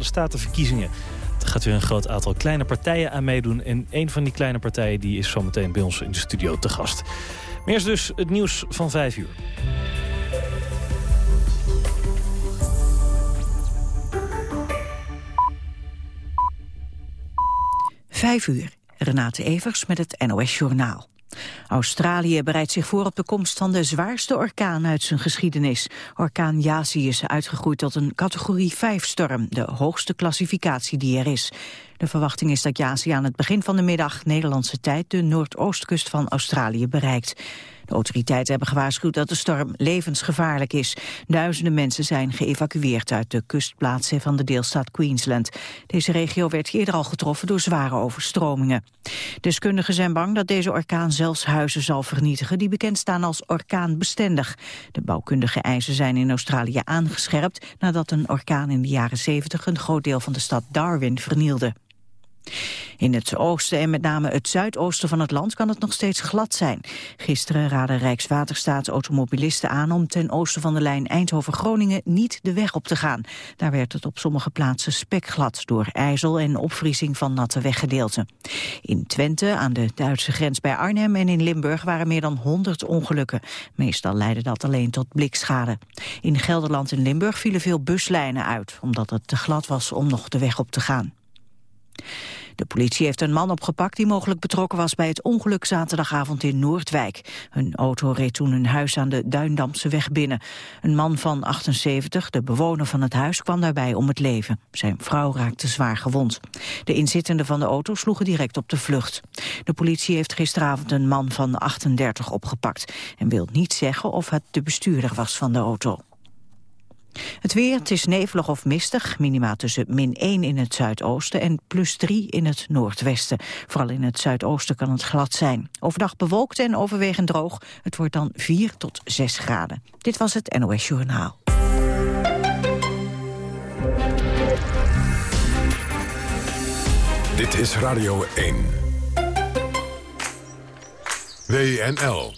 de statenverkiezingen. Er gaat weer een groot aantal kleine partijen aan meedoen. En een van die kleine partijen die is zometeen bij ons in de studio te gast. Eerst dus het nieuws van 5 uur. Vijf uur. Renate Evers met het NOS Journaal. Australië bereidt zich voor op de komst van de zwaarste orkaan uit zijn geschiedenis. Orkaan Yasi is uitgegroeid tot een categorie 5-storm, de hoogste klassificatie die er is. De verwachting is dat Yasi aan het begin van de middag Nederlandse tijd de noordoostkust van Australië bereikt. De autoriteiten hebben gewaarschuwd dat de storm levensgevaarlijk is. Duizenden mensen zijn geëvacueerd uit de kustplaatsen van de deelstaat Queensland. Deze regio werd eerder al getroffen door zware overstromingen. Deskundigen zijn bang dat deze orkaan zelfs huizen zal vernietigen die bekend staan als orkaanbestendig. De bouwkundige eisen zijn in Australië aangescherpt nadat een orkaan in de jaren 70 een groot deel van de stad Darwin vernielde. In het oosten en met name het zuidoosten van het land kan het nog steeds glad zijn. Gisteren raden Rijkswaterstaat automobilisten aan om ten oosten van de lijn Eindhoven-Groningen niet de weg op te gaan. Daar werd het op sommige plaatsen spekglad door ijzel en opvriezing van natte weggedeelten. In Twente, aan de Duitse grens bij Arnhem en in Limburg waren meer dan 100 ongelukken. Meestal leidde dat alleen tot blikschade. In Gelderland en Limburg vielen veel buslijnen uit, omdat het te glad was om nog de weg op te gaan. De politie heeft een man opgepakt die mogelijk betrokken was bij het ongeluk zaterdagavond in Noordwijk. Een auto reed toen een huis aan de Duindamse weg binnen. Een man van 78, de bewoner van het huis, kwam daarbij om het leven. Zijn vrouw raakte zwaar gewond. De inzittenden van de auto sloegen direct op de vlucht. De politie heeft gisteravond een man van 38 opgepakt en wil niet zeggen of het de bestuurder was van de auto. Het weer, het is nevelig of mistig, minima tussen min 1 in het zuidoosten en plus 3 in het noordwesten. Vooral in het zuidoosten kan het glad zijn. Overdag bewolkt en overwegend droog, het wordt dan 4 tot 6 graden. Dit was het NOS Journaal. Dit is Radio 1. WNL.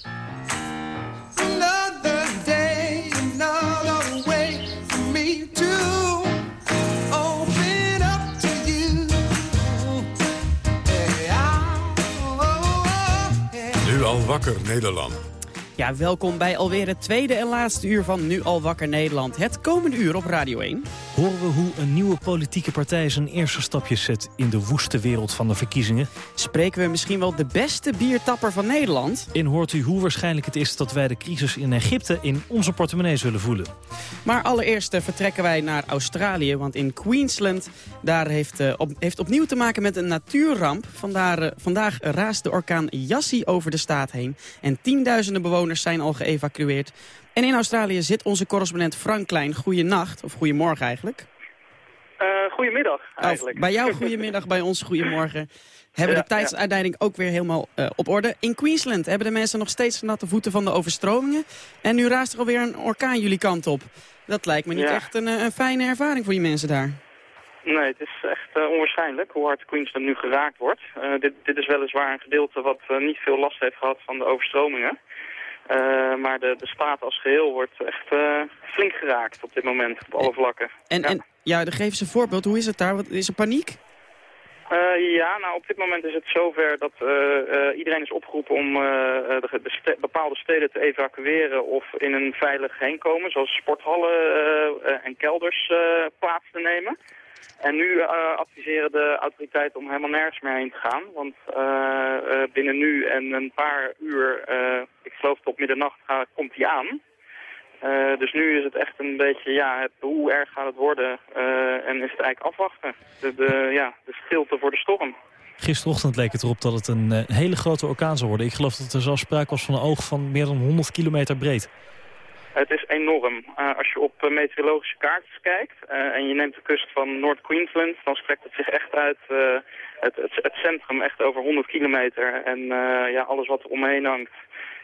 Wakker Nederland. Ja, welkom bij alweer het tweede en laatste uur van Nu al wakker Nederland. Het komende uur op Radio 1. Horen we hoe een nieuwe politieke partij zijn eerste stapjes zet in de woeste wereld van de verkiezingen? Spreken we misschien wel de beste biertapper van Nederland? En hoort u hoe waarschijnlijk het is dat wij de crisis in Egypte in onze portemonnee zullen voelen? Maar allereerst eh, vertrekken wij naar Australië, want in Queensland daar heeft, uh, op, heeft opnieuw te maken met een natuurramp. Vandaar, uh, vandaag raast de orkaan Yassi over de staat heen en tienduizenden bewoners zijn al geëvacueerd. En in Australië zit onze correspondent Frank Klein. Goeienacht, of goedemorgen eigenlijk. Uh, goedemiddag eigenlijk. bij jou goedemiddag, bij ons goedemorgen. Hebben de tijdsuitleiding ook weer helemaal uh, op orde. In Queensland hebben de mensen nog steeds natte voeten van de overstromingen. En nu raast er alweer een orkaan jullie kant op. Dat lijkt me niet echt een, eh, een, fijne ervaring voor die mensen daar. Nee, het is echt uh, onwaarschijnlijk hoe hard Queensland nu geraakt wordt. dit, dit is weliswaar een gedeelte wat niet veel last heeft gehad van de overstromingen. Uh, maar de, de staat als geheel wordt echt uh, flink geraakt op dit moment, op alle vlakken. En ja, en, ja dan geven ze een voorbeeld. Hoe is het daar? Wat, is er paniek? Uh, ja, nou op dit moment is het zover dat iedereen is opgeroepen om de, de ste bepaalde steden te evacueren of in een veilig heenkomen, zoals sporthallen en kelders plaats te nemen. En nu uh, adviseren de autoriteiten om helemaal nergens meer heen te gaan. Want uh, uh, binnen nu en een paar uur, ik geloof tot middernacht, komt hij aan. dus nu is het echt een beetje, ja, het, hoe erg gaat het worden en is het eigenlijk afwachten. De, de, ja, de stilte voor de storm. Gisterochtend leek het erop dat het een hele grote orkaan zou worden. Ik geloof dat er zelfs sprake was van een oog van meer dan 100 kilometer breed. Het is enorm. Uh, als je op uh, meteorologische kaartjes kijkt uh, en je neemt de kust van Noord-Queensland, dan strekt het zich echt uit het, het, het, centrum echt over 100 kilometer. En ja, alles wat er omheen hangt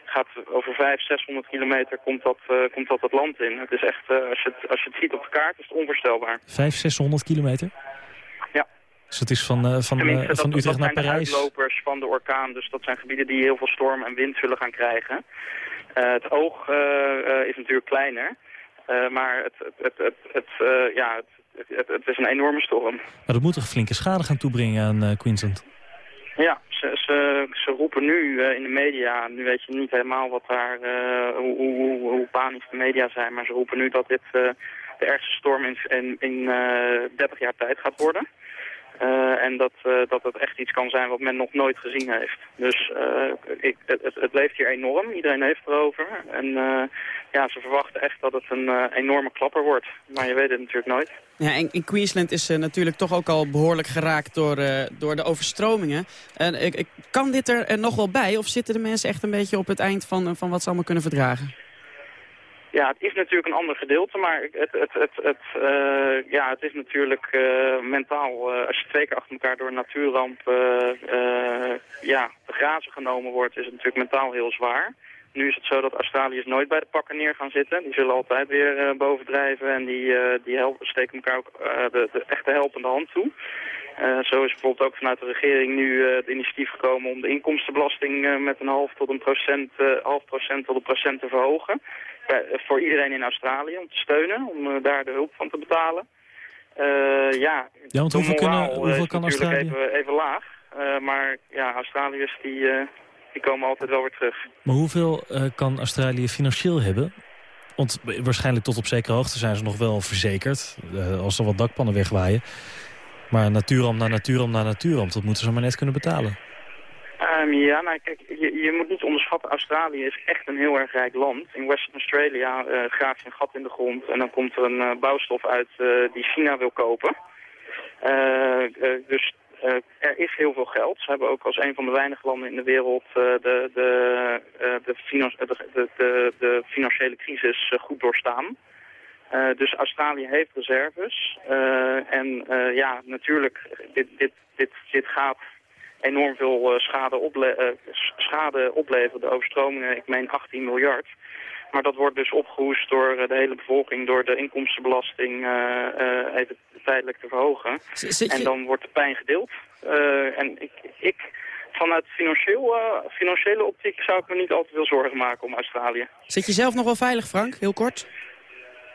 gaat over 500, 600 kilometer komt dat, komt dat het land in. Het is echt, als, je het, als je het ziet op de kaart, is het onvoorstelbaar. 500, 600 kilometer? Ja. Dus het is van, van, van dat, Utrecht dat naar Parijs? Dat zijn de uitlopers van de orkaan, dus dat zijn gebieden die heel veel storm en wind zullen gaan krijgen. Uh, het oog uh, uh, is natuurlijk kleiner, maar het, het, het, het, ja, het, het, het, is een enorme storm. Maar dat moet toch flinke schade gaan toebrengen aan Queensland? Ja, ze, ze, ze roepen nu in de media, nu weet je niet helemaal wat daar, hoe, hoe, hoe, panisch de media zijn, maar ze roepen nu dat dit de ergste storm in, in, in 30 jaar tijd gaat worden. Uh, en dat, uh, dat het echt iets kan zijn wat men nog nooit gezien heeft. Dus uh, ik, het, het, leeft hier enorm. Iedereen heeft erover. En ja, ze verwachten echt dat het een enorme klapper wordt. Maar je weet het natuurlijk nooit. Ja, en in Queensland is natuurlijk toch ook al behoorlijk geraakt door, door de overstromingen. En, kan dit er nog wel bij? Of zitten de mensen echt een beetje op het eind van, van wat ze allemaal kunnen verdragen? Ja, het is natuurlijk een ander gedeelte, maar het, het, het, het, uh, ja, het is natuurlijk uh, mentaal, uh, als je twee keer achter elkaar door een natuurramp ja, te grazen genomen wordt, is het natuurlijk mentaal heel zwaar. Nu is het zo dat Australiërs nooit bij de pakken neer gaan zitten. Die zullen altijd weer bovendrijven en die, die helpen, steken elkaar ook de, de echte helpende hand toe. zo is bijvoorbeeld ook vanuit de regering nu het initiatief gekomen om de inkomstenbelasting met een half tot een procent, half procent tot een procent te verhogen voor iedereen in Australië om te steunen, om uh, daar de hulp van te betalen. Uh, ja, ja, want hoeveel, kunnen, hoeveel kan Australië? Even, even laag, maar ja, Australiërs die, die komen altijd wel weer terug. Maar hoeveel kan Australië financieel hebben? Want waarschijnlijk tot op zekere hoogte zijn ze nog wel verzekerd, als er wat dakpannen wegwaaien. Maar natuurramp na natuurramp na natuurramp, dat moeten ze maar net kunnen betalen. Ja, nou kijk, je, moet niet onderschatten, Australië is echt een heel erg rijk land. In Western Australia uh, graaf je een gat in de grond en dan komt er een uh, bouwstof uit die China wil kopen. dus er is heel veel geld. Ze hebben ook als een van de weinige landen in de wereld de, de, de, de, financiële crisis goed doorstaan. dus Australië heeft reserves. en ja, natuurlijk, dit, dit, dit, dit gaat enorm veel uh, schade, ople uh, schade opleveren. De overstromingen, ik meen 18 miljard. Maar dat wordt dus opgehoest door uh, de hele bevolking... door de inkomstenbelasting even tijdelijk te verhogen. En dan wordt de pijn gedeeld. en ik, ik, vanuit financieel, financiële optiek zou ik me niet al te veel zorgen maken om Australië. Zit je zelf nog wel veilig, Frank? Heel kort.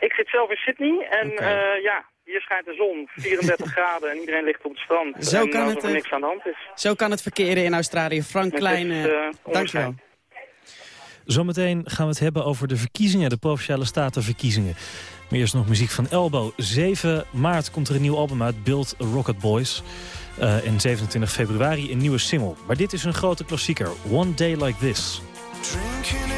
Ik zit zelf in Sydney en okay. ja, hier schijnt de zon, 34 graden en iedereen ligt op het strand. Zo en kan het, er niks aan de hand is. Zo kan het verkeren in Australië. Frank Klein, uh, dankjewel. Zometeen gaan we het hebben over de verkiezingen, de Provinciale Statenverkiezingen. Maar eerst nog muziek van Elbow. 7 maart komt er een nieuw album uit, Build Rocket Boys. Uh, en 27 februari een nieuwe single. Maar dit is een grote klassieker, One Day Like This. say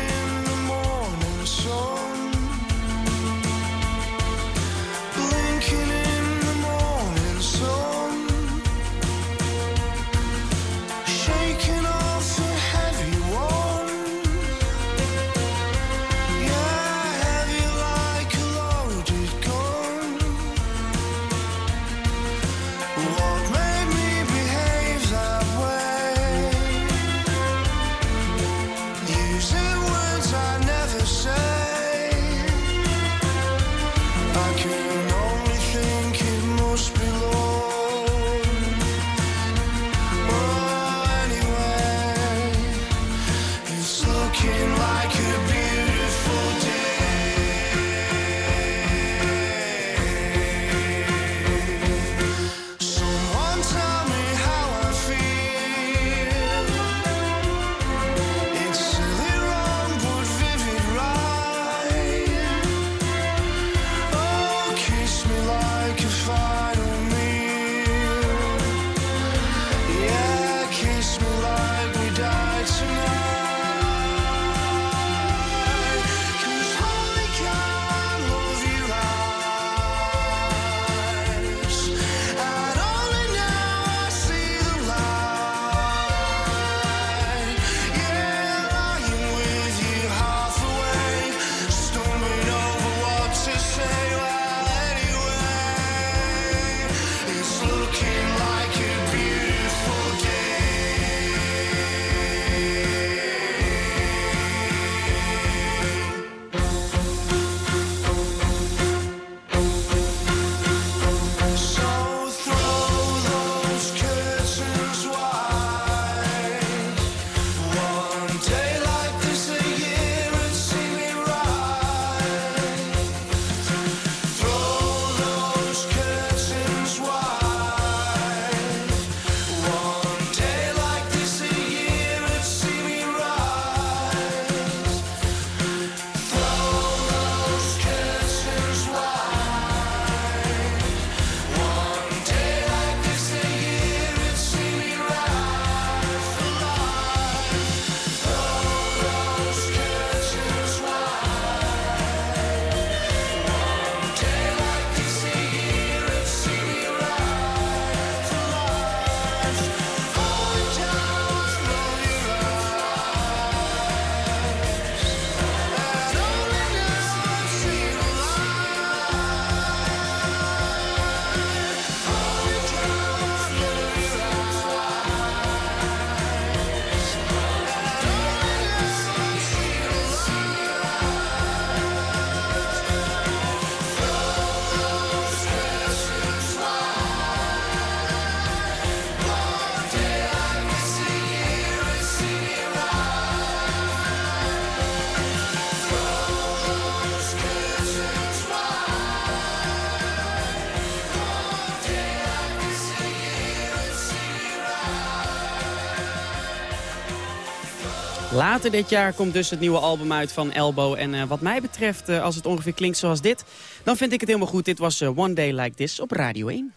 Later dit jaar komt dus het nieuwe album uit van Elbow. En uh, wat mij betreft, uh, als het ongeveer klinkt zoals dit... dan vind ik het helemaal goed. Dit was uh, One Day Like This op Radio 1.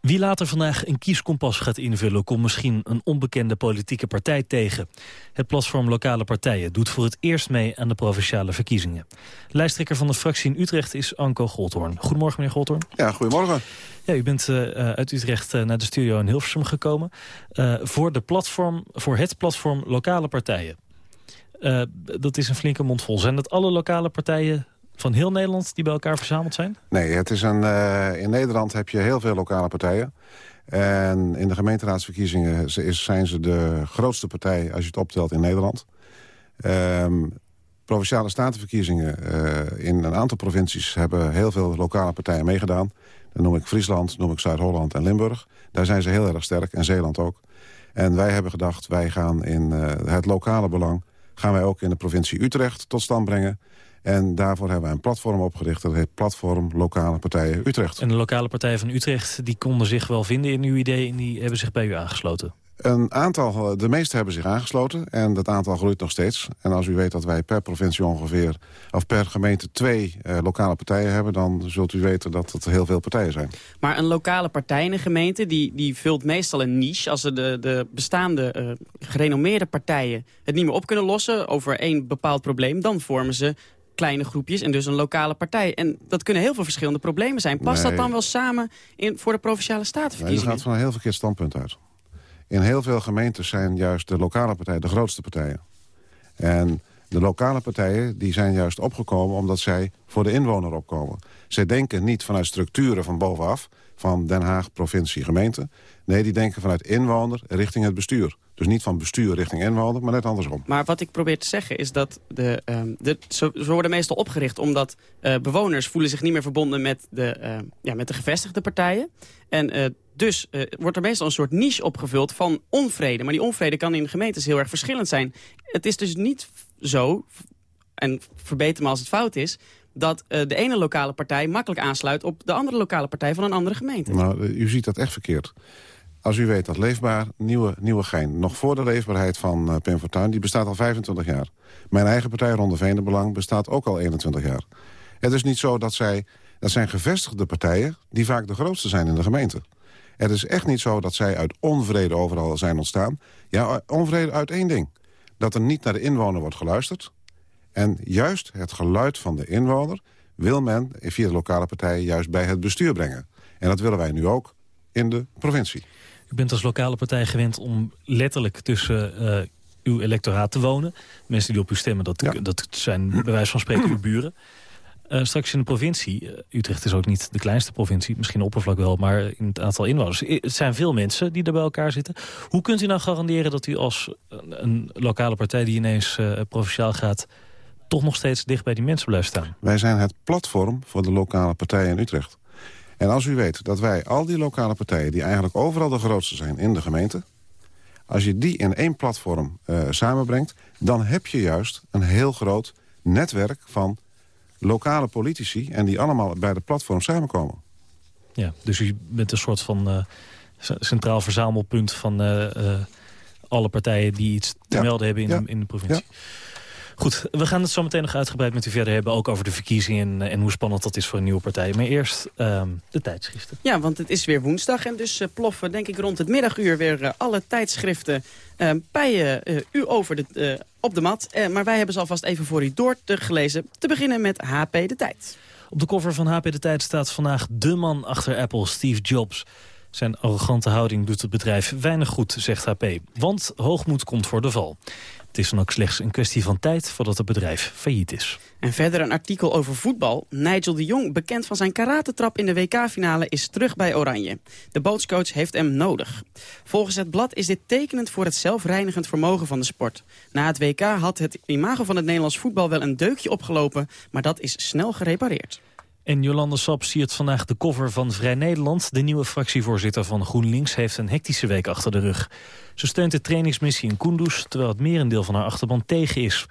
Wie later vandaag een kieskompas gaat invullen... komt misschien een onbekende politieke partij tegen. Het platform Lokale Partijen doet voor het eerst mee aan de provinciale verkiezingen. Lijsttrekker van de fractie in Utrecht is Anko Goldhoorn. Goedemorgen, meneer Goldhoorn. Ja, goedemorgen. Ja, u bent uh, uit Utrecht uh, naar de studio in Hilversum gekomen... Uh, voor, de platform, voor het platform Lokale Partijen. Dat is een flinke mond vol. Zijn dat alle lokale partijen van heel Nederland die bij elkaar verzameld zijn? Nee, het is een, uh, in Nederland heb je heel veel lokale partijen. En in de gemeenteraadsverkiezingen zijn ze de grootste partij als je het optelt in Nederland. Um, provinciale statenverkiezingen uh, in een aantal provincies hebben heel veel lokale partijen meegedaan. Dan noem ik Friesland, noem ik Zuid-Holland en Limburg. Daar zijn ze heel erg sterk en Zeeland ook. En wij hebben gedacht, wij gaan in het lokale belang... gaan wij ook in de provincie Utrecht tot stand brengen. En daarvoor hebben wij een platform opgericht. Dat heet Platform Lokale Partijen Utrecht. En de lokale partijen van Utrecht die konden zich wel vinden in uw idee... en die hebben zich bij u aangesloten? Een aantal, de meeste hebben zich aangesloten en dat aantal groeit nog steeds. En als u weet dat wij per provincie ongeveer, of per gemeente twee uh, lokale partijen hebben... dan zult u weten dat het heel veel partijen zijn. Maar een lokale partij in een gemeente, die, die vult meestal een niche. Als de, de bestaande uh, gerenommeerde partijen het niet meer op kunnen lossen over één bepaald probleem... dan vormen ze kleine groepjes en dus een lokale partij. En dat kunnen heel veel verschillende problemen zijn. Past Nee. dat dan wel samen in, voor de Provinciale Nee, u Statenverkiezingen? gaat van een heel verkeerd standpunt uit. In heel veel gemeentes zijn juist de lokale partijen de grootste partijen. En de lokale partijen die zijn juist opgekomen omdat zij voor de inwoner opkomen. Zij denken niet vanuit structuren van bovenaf, van Den Haag, provincie, gemeente. Nee, die denken vanuit inwoner richting het bestuur. Dus niet van bestuur richting inwoner, maar net andersom. Maar wat ik probeer te zeggen is dat de, ehm, de, ze, worden meestal opgericht omdat eh, bewoners voelen zich niet meer verbonden met de, ehm, ja, met de gevestigde partijen. En eh, dus eh, wordt er meestal een soort niche opgevuld van onvrede. Maar die onvrede kan in gemeentes heel erg verschillend zijn. Het is dus niet zo, en verbeter me als het fout is... dat eh, de ene lokale partij makkelijk aansluit op de andere lokale partij van een andere gemeente. Nou, eh, u ziet dat echt verkeerd. Als u weet dat Leefbaar, nieuwe, nieuwe gein... nog voor de leefbaarheid van uh, Pim die bestaat al 25 jaar. Mijn eigen partij, Ronde Veenenbelang, bestaat ook al 21 jaar. Het is niet zo dat zij... Dat zijn gevestigde partijen die vaak de grootste zijn in de gemeente. Het is echt niet zo dat zij uit onvrede overal zijn ontstaan. Ja, onvrede uit één ding. Dat er niet naar de inwoner wordt geluisterd. En juist het geluid van de inwoner wil men via de lokale partijen juist bij het bestuur brengen. En dat willen wij nu ook in de provincie. U bent als lokale partij gewend om letterlijk tussen uh, uw electoraat te wonen. Mensen die op u stemmen, dat, Ja. dat zijn bij wijze van spreken uw buren. Uh, straks in de provincie, uh, Utrecht is ook niet de kleinste provincie, misschien oppervlak wel, maar in het aantal inwoners. Het zijn veel mensen die er bij elkaar zitten. Hoe kunt u nou garanderen dat u als een, lokale partij die ineens uh, provinciaal gaat, toch nog steeds dicht bij die mensen blijft staan? Wij zijn het platform voor de lokale partijen in Utrecht. En als u weet dat wij al die lokale partijen... die eigenlijk overal de grootste zijn in de gemeente... als je die in één platform samenbrengt... dan heb je juist een heel groot netwerk van lokale politici... en die allemaal bij de platform samenkomen. Ja, dus u bent een soort van uh, centraal verzamelpunt... van uh, alle partijen die iets te Ja. melden hebben in, Ja. de, in de provincie. Goed, we gaan het zo meteen nog uitgebreid met u verder hebben... ook over de verkiezingen en, en hoe spannend dat is voor een nieuwe partij. Maar eerst ehm, de tijdschriften. Ja, want het is weer woensdag en dus uh, ploffen denk ik rond het middaguur weer uh, alle tijdschriften uh, bij u over de, op de mat. Eh, maar wij hebben ze alvast even voor u door te gelezen. Te beginnen met HP De Tijd. Op de cover van HP De Tijd staat vandaag de man achter Apple, Steve Jobs. Zijn arrogante houding doet het bedrijf weinig goed, zegt HP. Want hoogmoed komt voor de val. Het is dan ook slechts een kwestie van tijd voordat het bedrijf failliet is. En verder een artikel over voetbal. Nigel de Jong, bekend van zijn karatetrap in de WK-finale, is terug bij Oranje. De botscoach heeft hem nodig. Volgens het blad is dit tekenend voor het zelfreinigend vermogen van de sport. Na het WK had het imago van het Nederlands voetbal wel een deukje opgelopen, maar dat is snel gerepareerd. En Jolande Sap siert vandaag de cover van Vrij Nederland. De nieuwe fractievoorzitter van GroenLinks heeft een hectische week achter de rug. Ze steunt de trainingsmissie in Kunduz, terwijl het merendeel van haar achterban tegen is.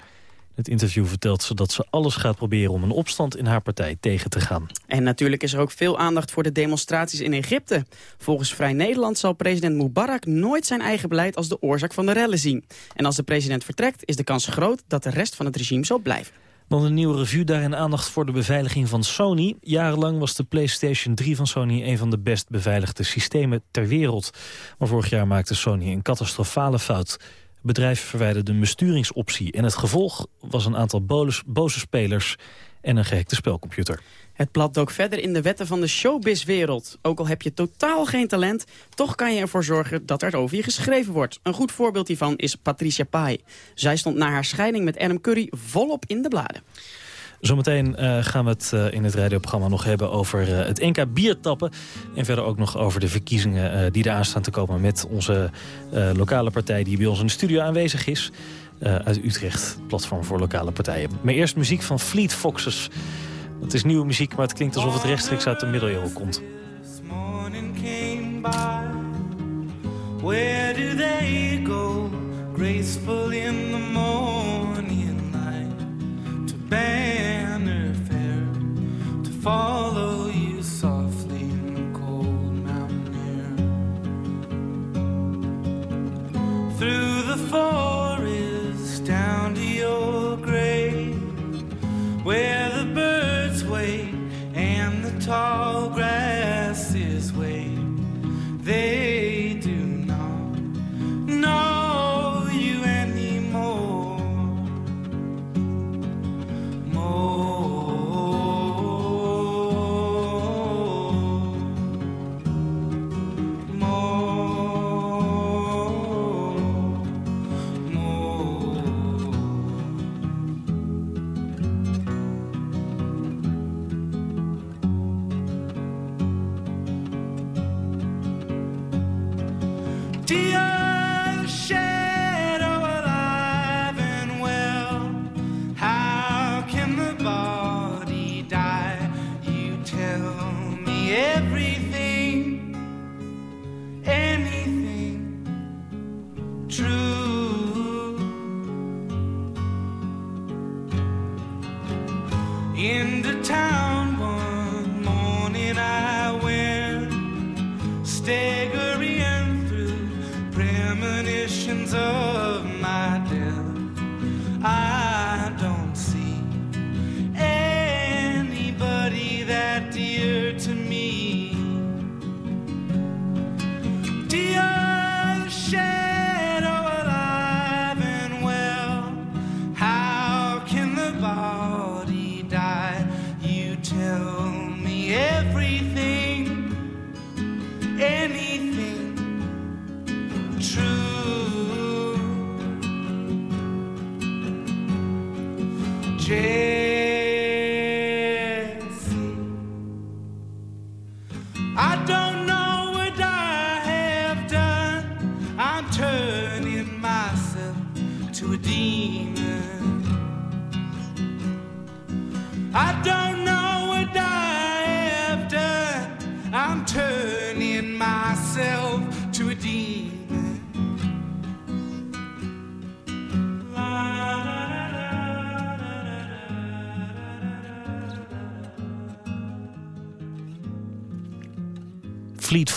het interview vertelt ze dat ze alles gaat proberen om een opstand in haar partij tegen te gaan. En natuurlijk is er ook veel aandacht voor de demonstraties in Egypte. Volgens Vrij Nederland zal president Mubarak nooit zijn eigen beleid als de oorzaak van de rellen zien. En als de president vertrekt is de kans groot dat de rest van het regime zal blijven. Dan een nieuwe review, daarin aandacht voor de beveiliging van Sony. Jarenlang was de PlayStation 3 van Sony een van de best beveiligde systemen ter wereld. Maar vorig jaar maakte Sony een catastrofale fout. Het bedrijf verwijderde een besturingsoptie en het gevolg was een aantal boze spelers en een gehackte spelcomputer. Het blad dook verder in de wetten van de showbizwereld. Ook al heb je totaal geen talent, toch kan je ervoor zorgen dat er over je geschreven wordt. Een goed voorbeeld hiervan is Patricia Pai. Zij stond na haar scheiding met Adam Curry volop in de bladen. Zometeen uh, gaan we het uh, in het radioprogramma nog hebben over uh, het NK biertappen. En verder ook nog over de verkiezingen die eraan staan te komen... met onze lokale partij die bij ons in de studio aanwezig is. uit Utrecht, platform voor lokale partijen. Maar eerst muziek van Fleet Foxes... Het is nieuwe muziek, maar het klinkt alsof het rechtstreeks uit de middeleeuwen komt. Where do they go? Graceful in the morning light. To banner fair. To follow you softly in the cold mountain air. Through the forest tall grass. Of my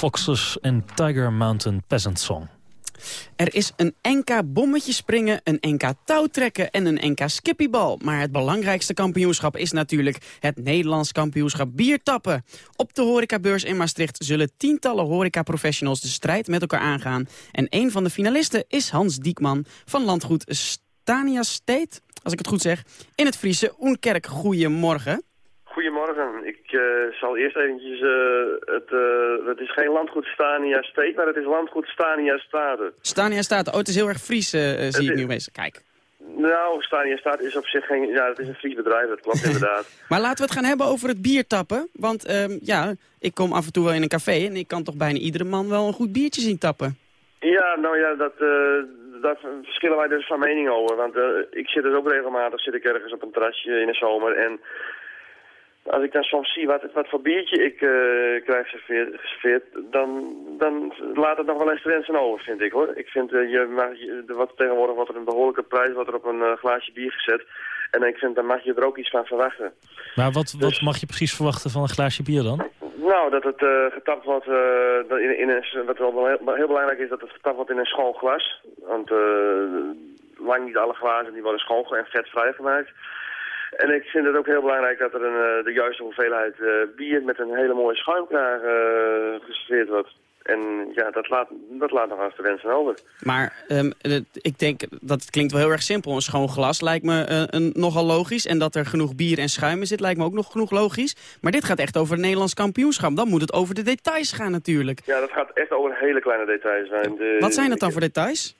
Foxes en Tiger Mountain Peasant Song. Er is een NK bommetje springen, een NK touwtrekken en een NK skippiebal. Maar het belangrijkste kampioenschap is natuurlijk het Nederlands kampioenschap biertappen. Op de horecabeurs in Maastricht zullen tientallen horecaprofessionals de strijd met elkaar aangaan. En een van de finalisten is Hans Diekman van landgoed Stania State, als ik het goed zeg, in het Friese Oenkerk. Goedemorgen. Goedemorgen. Ik uh, zal eerst eventjes... Uh, het, uh, het is geen landgoed Stania Steek, maar het is landgoed Stania Stade. Stania Stade. Oh, het is heel erg Fries, zie ik nu eens. Kijk. Nou, Stania Stade is op zich geen... Ja, het is een Fries bedrijf, dat klopt inderdaad. maar laten we het gaan hebben over het biertappen. Want um, ja, ik kom af en toe wel in een café en ik kan toch bijna iedere man wel een goed biertje zien tappen. Ja, nou ja, dat... daar verschillen wij dus van mening over. Want ik zit dus ook regelmatig zit ik ergens op een terrasje in de zomer en als ik dan soms zie wat, wat voor biertje ik uh, krijg geserveerd, dan, dan laat het nog wel eens wensen over, vind ik hoor. Ik vind, uh, je mag, je, wat tegenwoordig wordt er een behoorlijke prijs wordt er op een uh, glaasje bier gezet. En ik vind, dan mag je er ook iets van verwachten. Maar wat, wat dus- mag je precies verwachten van een glaasje bier dan? Nou, dat het getapt wordt, in, in een, wat wel heel, heel, belangrijk is, dat het getapt wordt in een schoon glas. Want lang niet alle glazen die worden schoon en vetvrij gemaakt. En ik vind het ook heel belangrijk dat er een, eh, de juiste hoeveelheid uh, bier met een hele mooie schuimkraag uh, geserveerd wordt. En ja, dat laat, dat laat nog eens te wensen over. Maar um, ik denk, dat klinkt wel heel erg simpel. Een schoon glas lijkt me uh, een, nogal logisch. En dat er genoeg bier en schuim in zit lijkt me ook nog genoeg logisch. Maar dit gaat echt over het Nederlands kampioenschap. Dan moet het over de details gaan natuurlijk. Ja, dat gaat echt over hele kleine details. De, Wat zijn het dan voor details?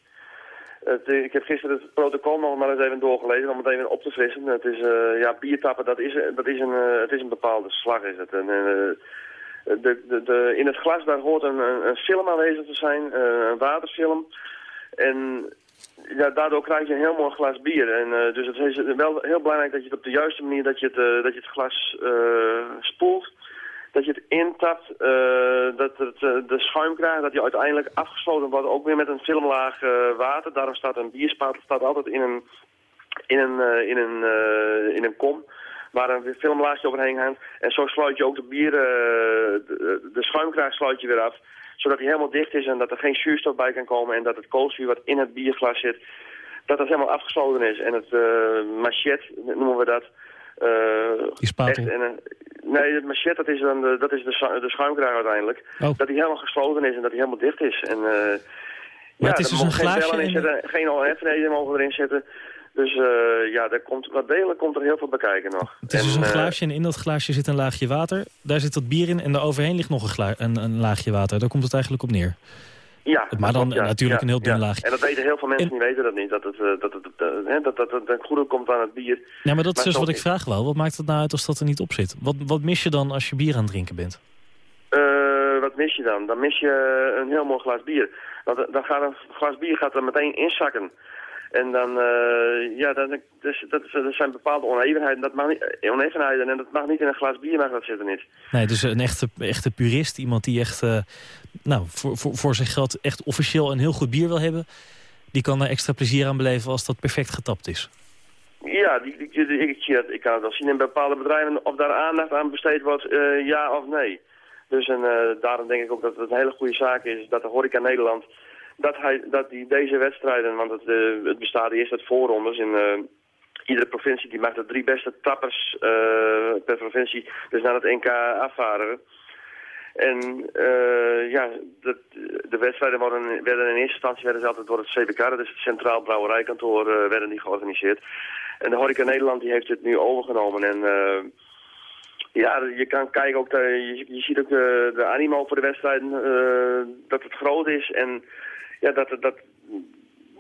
Het, ik heb gisteren het protocol nog maar eens even doorgelezen om het even op te frissen. Het is, uh, ja, biertappen, dat is, dat is een, uh, het is een bepaalde slag is het. En, de, de, de, in het glas daar hoort een, een film aanwezig te zijn, een waterfilm. En ja, daardoor krijg je een heel mooi glas bier. En, dus het is wel heel belangrijk dat je het op de juiste manier dat je het, dat je het glas spoelt dat je het intapt, uh, dat het, uh, de schuimkraag, dat die uiteindelijk afgesloten wordt, ook weer met een filmlaag uh, water. Daarom staat een bierspatel staat altijd in een, in een, in een, in een kom waar een filmlaagje overheen hangt. En zo sluit je ook de bier, de, de schuimkraag sluit je weer af, zodat hij helemaal dicht is en dat er geen zuurstof bij kan komen en dat het koolzuur wat in het bierglas zit, dat dat helemaal afgesloten is. En het machet, noemen we dat, die spatel. En, Nee, het machet, dat is, dan de, dat is de, de schuimkraag uiteindelijk. Oh. Dat hij helemaal gesloten is en dat hij helemaal dicht is. En, uh, maar ja, het is dus een glaasje... En... Zetten, geen OF-reden mogen erin zetten. Dus uh, ja, er komt, wat delen komt er heel veel bekijken nog. Het is dus een glaasje en in dat glaasje zit een laagje water. Daar zit dat bier in en daaroverheen ligt nog een, een, een laagje water. Daar komt het eigenlijk op neer. Ja, maar dan natuurlijk een heel dun laagje. En dat weten heel veel mensen, en... die weten dat niet. Dat het, dat het, uh, dat, dat, dat, dat goede komt aan het bier. Ja, maar dat is dus wat ik vraag wel. Wat maakt het nou uit als dat er niet op zit? Wat, wat mis je dan als je bier aan het drinken bent? Uh, wat mis je dan? Dan mis je een heel mooi glas bier. Want dan gaat een glas bier gaat er meteen inzakken. En dan, uh, ja, dat, dus, dat, dat zijn bepaalde onevenheden. Dat mag niet, onevenheden en dat mag niet in een glas bier, mag dat zitten niet. Nee, dus een echte, echte purist, iemand die echt, uh, nou, voor, voor, voor zijn geld echt officieel een heel goed bier wil hebben... die kan er extra plezier aan beleven als dat perfect getapt is. Ja, die, die, ik, ik, ik kan het wel zien in bepaalde bedrijven of daar aandacht aan besteed wordt, uh, ja of nee. Dus en, daarom denk ik ook dat het een hele goede zaak is dat de horeca Nederland dat, hij, dat die, deze wedstrijden, want het, uh, het bestaat eerst uit voorrondes in uh, iedere provincie, die maakt de drie beste tappers uh, per provincie, dus naar het NK afvaren. En ja, de, de wedstrijden worden, werden in eerste instantie werden ze altijd door het CBK, dat is het Centraal Brouwerijkantoor, werden die georganiseerd. En de Horeca Nederland die heeft het nu overgenomen en... Ja, je kan kijken ook, de, je, je ziet ook de, de animo voor de wedstrijden, dat het groot is. En ja, dat, dat,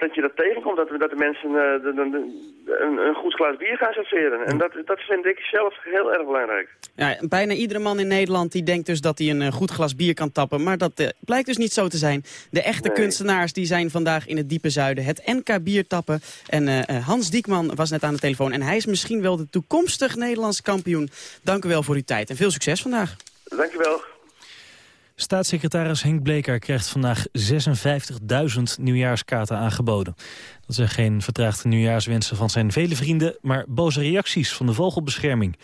dat je dat tegenkomt, dat, dat de mensen uh, de, de, een, een, goed glas bier gaan serveren. En dat, dat vind ik zelf heel erg belangrijk. Ja, bijna iedere man in Nederland die denkt dus dat hij een uh, goed glas bier kan tappen. Maar dat uh, blijkt dus niet zo te zijn. De echte nee. kunstenaars die zijn vandaag in het diepe zuiden het NK bier tappen. En Hans Diekman was net aan de telefoon. En hij is misschien wel de toekomstig Nederlandse kampioen. Dank u wel voor uw tijd en veel succes vandaag. Dank u wel. Staatssecretaris Henk Bleker krijgt vandaag 56.000 nieuwjaarskaarten aangeboden. Dat zijn geen vertraagde nieuwjaarswensen van zijn vele vrienden... maar boze reacties van de vogelbescherming.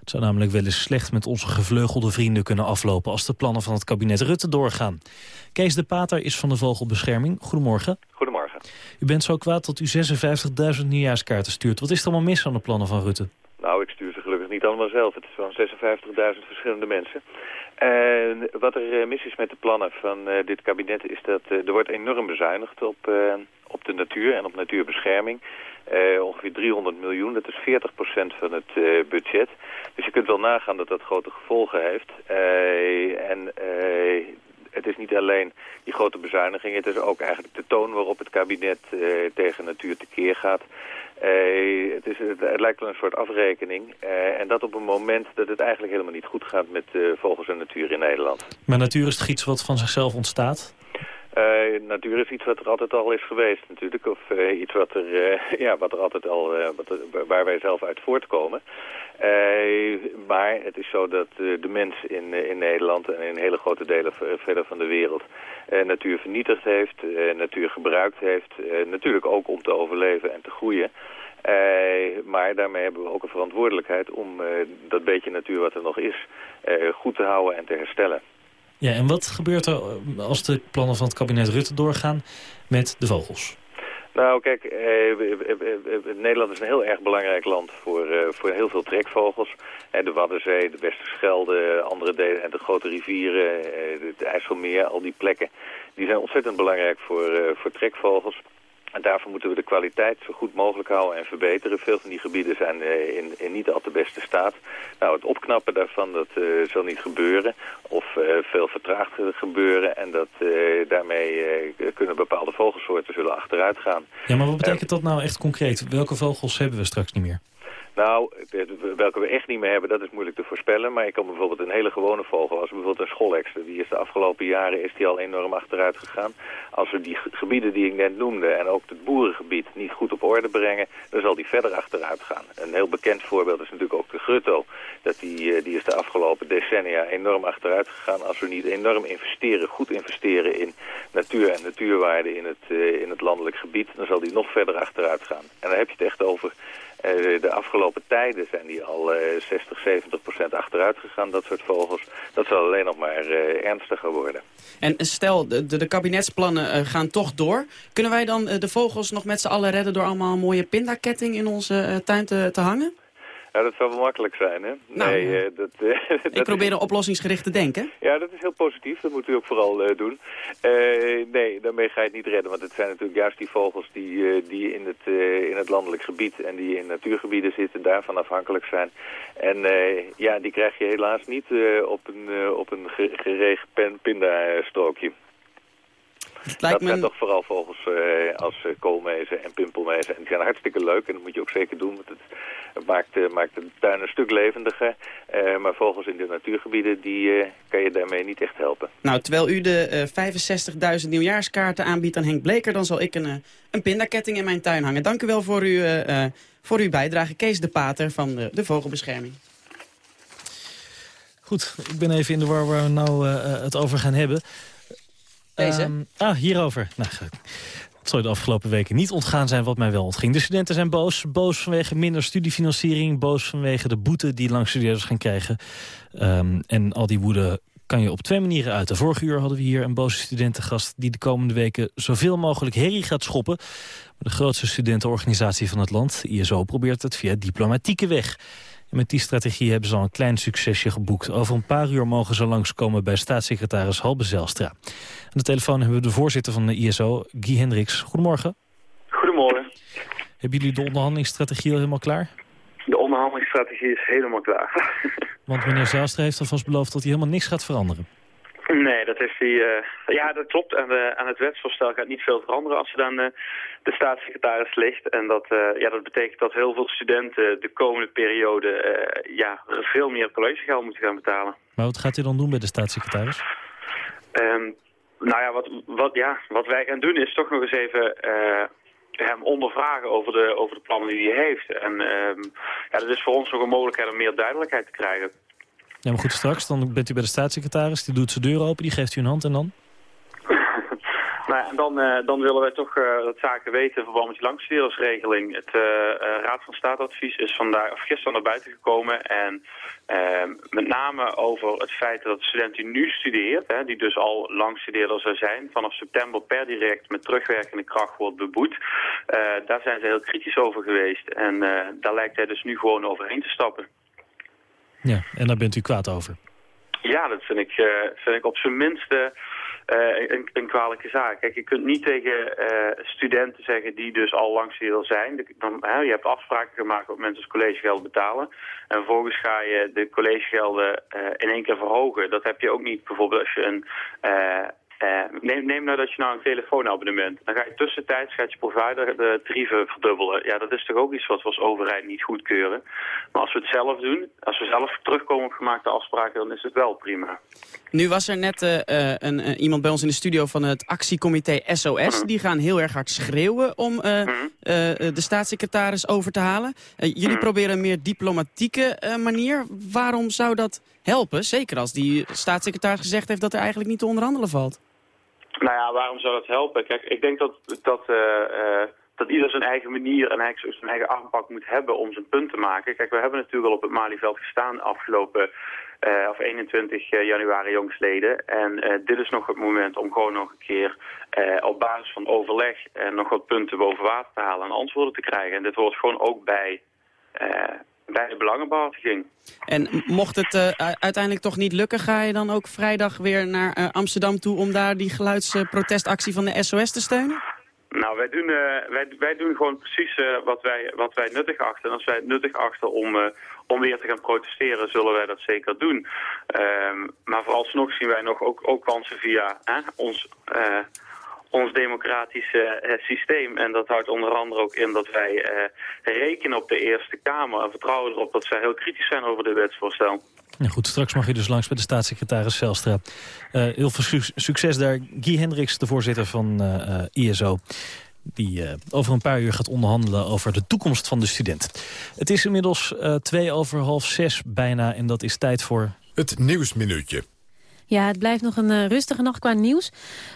Het zou namelijk wel eens slecht met onze gevleugelde vrienden kunnen aflopen... als de plannen van het kabinet Rutte doorgaan. Kees de Pater is van de vogelbescherming. Goedemorgen. Goedemorgen. U bent zo kwaad dat u 56.000 nieuwjaarskaarten stuurt. Wat is er allemaal mis aan de plannen van Rutte? Nou, ik stuur ze gelukkig niet allemaal zelf. Het is van 56.000 verschillende mensen. En wat er mis is met de plannen van uh, dit kabinet is dat uh, er wordt enorm bezuinigd op, uh, op de natuur en op natuurbescherming. ongeveer 300 miljoen, dat is 40% van het budget. Dus je kunt wel nagaan dat dat grote gevolgen heeft. en het is niet alleen die grote bezuiniging, het is ook eigenlijk de toon waarop het kabinet tegen natuur tekeer gaat. Uh, het, is, het, lijkt wel een soort afrekening. Uh, en dat op een moment dat het eigenlijk helemaal niet goed gaat met uh, vogels en natuur in Nederland. Maar natuur is toch iets wat van zichzelf ontstaat? Natuur is iets wat er altijd al is geweest natuurlijk. Of uh, iets wat er, uh, ja, wat er altijd al, wat waar wij zelf uit voortkomen. maar het is zo dat de mens in, in Nederland en in hele grote delen verder van de wereld natuur vernietigd heeft, natuur gebruikt heeft. natuurlijk ook om te overleven en te groeien. maar daarmee hebben we ook een verantwoordelijkheid om dat beetje natuur wat er nog is goed te houden en te herstellen. Ja, en wat gebeurt er eh, als de plannen van het kabinet Rutte doorgaan met de vogels? Nou, kijk, eh, Nederland is een heel erg belangrijk land voor, eh, voor heel veel trekvogels. Eh, de Waddenzee, de Westerschelde, andere delen en de grote rivieren, eh, het IJsselmeer, al die plekken. Die zijn ontzettend belangrijk voor, voor trekvogels. En daarvoor moeten we de kwaliteit zo goed mogelijk houden en verbeteren. Veel van die gebieden zijn eh, in, in niet al te beste staat. Nou, het opknappen daarvan, dat uh, zal niet gebeuren. Of uh, veel vertraagd gebeuren. En dat, daarmee kunnen bepaalde vogelsoorten zullen achteruit gaan. Ja, maar wat betekent dat nou echt concreet? Welke vogels hebben we straks niet meer? Nou, welke we echt niet meer hebben, dat is moeilijk te voorspellen. Maar ik kan bijvoorbeeld een hele gewone vogel, als bijvoorbeeld een scholekster, die is de afgelopen jaren is die al enorm achteruit gegaan. Als we die gebieden die ik net noemde en ook het boerengebied niet goed op orde brengen, dan zal die verder achteruit gaan. Een heel bekend voorbeeld is natuurlijk ook de grutto. Dat die, eh, die is de afgelopen decennia enorm achteruit gegaan. Als we niet enorm investeren, goed investeren in natuur en natuurwaarden in het, eh, in het landelijk gebied, dan zal die nog verder achteruit gaan. En dan heb je het echt over de afgelopen tijden zijn die al 60, eh, 70 procent achteruit gegaan, dat soort vogels. Dat zal alleen nog maar eh, ernstiger worden. En stel, de, de kabinetsplannen gaan toch door. Kunnen wij dan de vogels nog met z'n allen redden door allemaal een mooie pindaketting in onze tuin te, te hangen? Ja, dat zou wel makkelijk zijn, hè? Nou, nee, uh, dat, uh, ik probeer is... oplossingsgericht te denken. Ja, dat is heel positief. Dat moet u ook vooral uh, doen. nee, daarmee ga je het niet redden. Want het zijn natuurlijk juist die vogels die, die in, het, in het landelijk gebied en die in natuurgebieden zitten, daarvan afhankelijk zijn. En ja, die krijg je helaas niet op een, op een geregen pindastrookje. dat zijn toch vooral vogels uh, als uh, koolmezen en pimpelmezen. En die zijn hartstikke leuk en dat moet je ook zeker doen. Want het, het maakt, uh, maakt de tuin een stuk levendiger. maar vogels in de natuurgebieden, die kan je daarmee niet echt helpen. Nou, terwijl u de 65.000 nieuwjaarskaarten aanbiedt aan Henk Bleker... dan zal ik een, een pindaketting in mijn tuin hangen. Dank u wel voor, uw voor uw bijdrage. Kees de Pater van de, de Vogelbescherming. Goed, ik ben even in de war waar we nou het over gaan hebben. Deze? Um, ah, hierover. Nou, het zal de afgelopen weken niet ontgaan zijn wat mij wel ontging. De studenten zijn boos. Boos vanwege minder studiefinanciering. Boos vanwege de boete die langstudeerders gaan krijgen. Um, en al die woede kan je op twee manieren uit. De vorige uur hadden we hier een boze studentengast... die de komende weken zoveel mogelijk herrie gaat schoppen. De grootste studentenorganisatie van het land, ISO, probeert het via diplomatieke weg met die strategie hebben ze al een klein succesje geboekt. Over een paar uur mogen ze langskomen bij staatssecretaris Halbe Zelstra. Aan de telefoon hebben we de voorzitter van de ISO, Guy Hendricks. Goedemorgen. Goedemorgen. Hebben jullie de onderhandelingsstrategie al helemaal klaar? De onderhandelingsstrategie is helemaal klaar. Want meneer Zelstra heeft alvast beloofd dat hij helemaal niks gaat veranderen. Nee, dat is die. Uh, ja, dat klopt. En uh, aan het wetsvoorstel gaat niet veel veranderen als er dan uh, de staatssecretaris ligt. En dat, ja, dat betekent dat heel veel studenten de komende periode ja, veel meer collegegeld moeten gaan betalen. Maar wat gaat u dan doen bij de staatssecretaris? Um, nou ja wat, wat, ja, wat wij gaan doen is toch nog eens even hem ondervragen over de, over de plannen die hij heeft. En um, ja, dat is voor ons nog een mogelijkheid om meer duidelijkheid te krijgen. Ja, maar goed, straks dan bent u bij de staatssecretaris. Die doet zijn deur open, die geeft u een hand en dan? nou dan, uh, dan willen wij toch uh, dat zaken weten in verband met die langstudeersregeling. Het uh, Raad van Staatadvies is vandaag, of gisteren naar buiten gekomen. En ehm, met name over het feit dat de student die nu studeert, hè, die dus al langstudeerder zou zijn, vanaf september per direct met terugwerkende kracht wordt beboet. daar zijn ze heel kritisch over geweest. En daar lijkt hij dus nu gewoon overheen te stappen. Ja, en daar bent u kwaad over. Ja, dat vind ik, uh, vind ik op zijn minste uh, een, een, kwalijke zaak. Kijk, je kunt niet tegen uh, studenten zeggen die dus al langs hier zijn. Dan, je hebt afspraken gemaakt op mensen collegegeld betalen. En vervolgens ga je de collegegelden in één keer verhogen. Dat heb je ook niet bijvoorbeeld als je een neem, neem nou dat je nou een telefoonabonnement. Dan ga je tussentijds gaat je provider de tarieven verdubbelen. Ja, dat is toch ook iets wat we als overheid niet goedkeuren. Maar als we het zelf doen, als we zelf terugkomen op gemaakte afspraken, dan is het wel prima. Nu was er net uh, een, uh, iemand bij ons in de studio van het actiecomité SOS. Mhm. Die gaan heel erg hard schreeuwen om uh, de staatssecretaris over te halen. jullie Mhm. proberen een meer diplomatieke manier. Waarom zou dat helpen? Zeker als die staatssecretaris gezegd heeft dat er eigenlijk niet te onderhandelen valt. Nou ja, waarom zou dat helpen? Kijk, ik denk dat, dat, uh, uh, dat ieder zijn eigen manier en eigenlijk zijn eigen aanpak moet hebben om zijn punt te maken. Kijk, we hebben natuurlijk al op het Malieveld gestaan afgelopen, uh, of 21 januari jongstleden. En dit is nog het moment om gewoon nog een keer op basis van overleg nog wat punten boven water te halen en antwoorden te krijgen. En dit hoort gewoon ook bij bij de belangenbehartiging. En mocht het uh, uiteindelijk toch niet lukken, ga je dan ook vrijdag weer naar uh, Amsterdam toe om daar die geluidsprotestactie van de SOS te steunen? Nou, wij doen, uh, wij, wij doen gewoon precies wat, wij, wat wij nuttig achten. En als wij het nuttig achten om, om weer te gaan protesteren, zullen wij dat zeker doen. Ehm, maar vooralsnog zien wij nog ook, ook kansen via ons ons democratische uh, systeem. En dat houdt onder andere ook in dat wij uh, rekenen op de Eerste Kamer... en vertrouwen erop dat zij heel kritisch zijn over dit wetsvoorstel. Ja, goed, straks mag je dus langs bij de staatssecretaris Zelstra. Uh, heel veel su succes daar. Guy Hendricks, de voorzitter van ISO die uh, over een paar uur gaat onderhandelen over de toekomst van de student. Het is inmiddels uh, twee over half zes bijna en dat is tijd voor... Het Nieuwsminuutje. Ja, het blijft nog een uh, rustige nacht qua nieuws.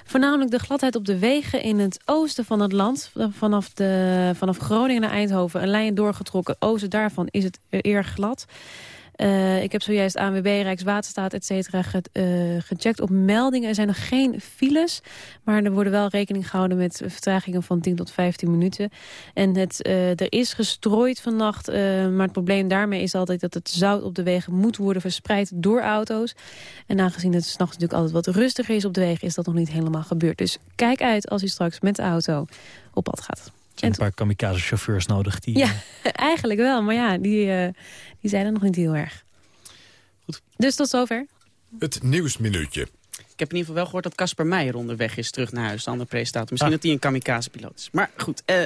Voornamelijk de gladheid op de wegen in het oosten van het land. Vanaf, de, vanaf Groningen naar Eindhoven een lijn doorgetrokken. Oosten daarvan is het erg glad. Uh, ik heb zojuist ANWB, Rijkswaterstaat, et cetera, ge, uh, gecheckt op meldingen. Er zijn nog geen files, maar er worden wel rekening gehouden met vertragingen van 10 tot 15 minuten. En het, uh, er is gestrooid vannacht, maar het probleem daarmee is altijd dat het zout op de wegen moet worden verspreid door auto's. En aangezien het s'nachts natuurlijk altijd wat rustiger is op de wegen, is dat nog niet helemaal gebeurd. Dus kijk uit als u straks met de auto op pad gaat. Er zijn een paar kamikaze-chauffeurs nodig. Die, ja, eigenlijk wel. Maar ja, die, uh, die zijn er nog niet heel erg. Goed. Dus tot zover. Het Nieuwsminuutje. Ik heb in ieder geval wel gehoord dat Casper Meijer onderweg is terug naar huis. De andere presentator. Misschien ah. dat hij een kamikaze-piloot is. Maar goed, uh,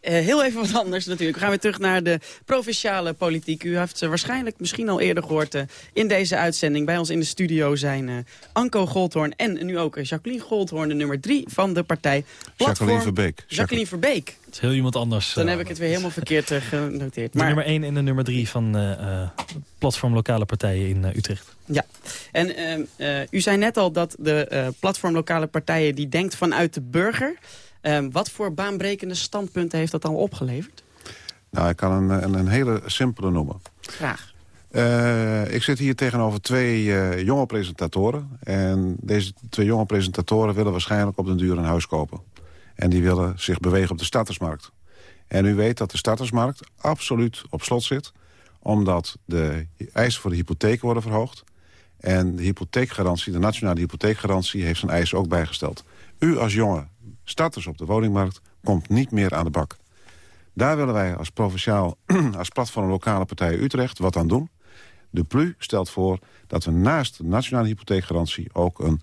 uh, heel even wat anders natuurlijk. We gaan weer terug naar de provinciale politiek. U heeft uh, waarschijnlijk misschien al eerder gehoord in deze uitzending. Bij ons in de studio zijn Anko Goldhoorn en nu ook Jacqueline Goldhoorn, de nummer drie van de partij. Platform. Jacqueline Verbeek. Jacqueline Verbeek. Het is heel iemand anders. Dan heb ik het weer helemaal verkeerd genoteerd. De maar... nummer 1 en de nummer 3 van uh, platform lokale partijen in uh, Utrecht. Ja, en uh, u zei net al dat de platform lokale partijen die denkt vanuit de burger. Wat voor baanbrekende standpunten heeft dat al opgeleverd? Nou, ik kan een, een, een hele simpele noemen. Graag. Uh, ik zit hier tegenover twee uh, jonge presentatoren. En deze twee jonge presentatoren willen waarschijnlijk op den duur een huis kopen. En die willen zich bewegen op de startersmarkt. En u weet dat de startersmarkt absoluut op slot zit... omdat de eisen voor de hypotheek worden verhoogd. En de hypotheekgarantie, de nationale hypotheekgarantie... heeft zijn eisen ook bijgesteld. U als jonge starters op de woningmarkt komt niet meer aan de bak. Daar willen wij als provinciaal, als platform lokale partij Utrecht wat aan doen. De PLU stelt voor dat we naast de nationale hypotheekgarantie... ook een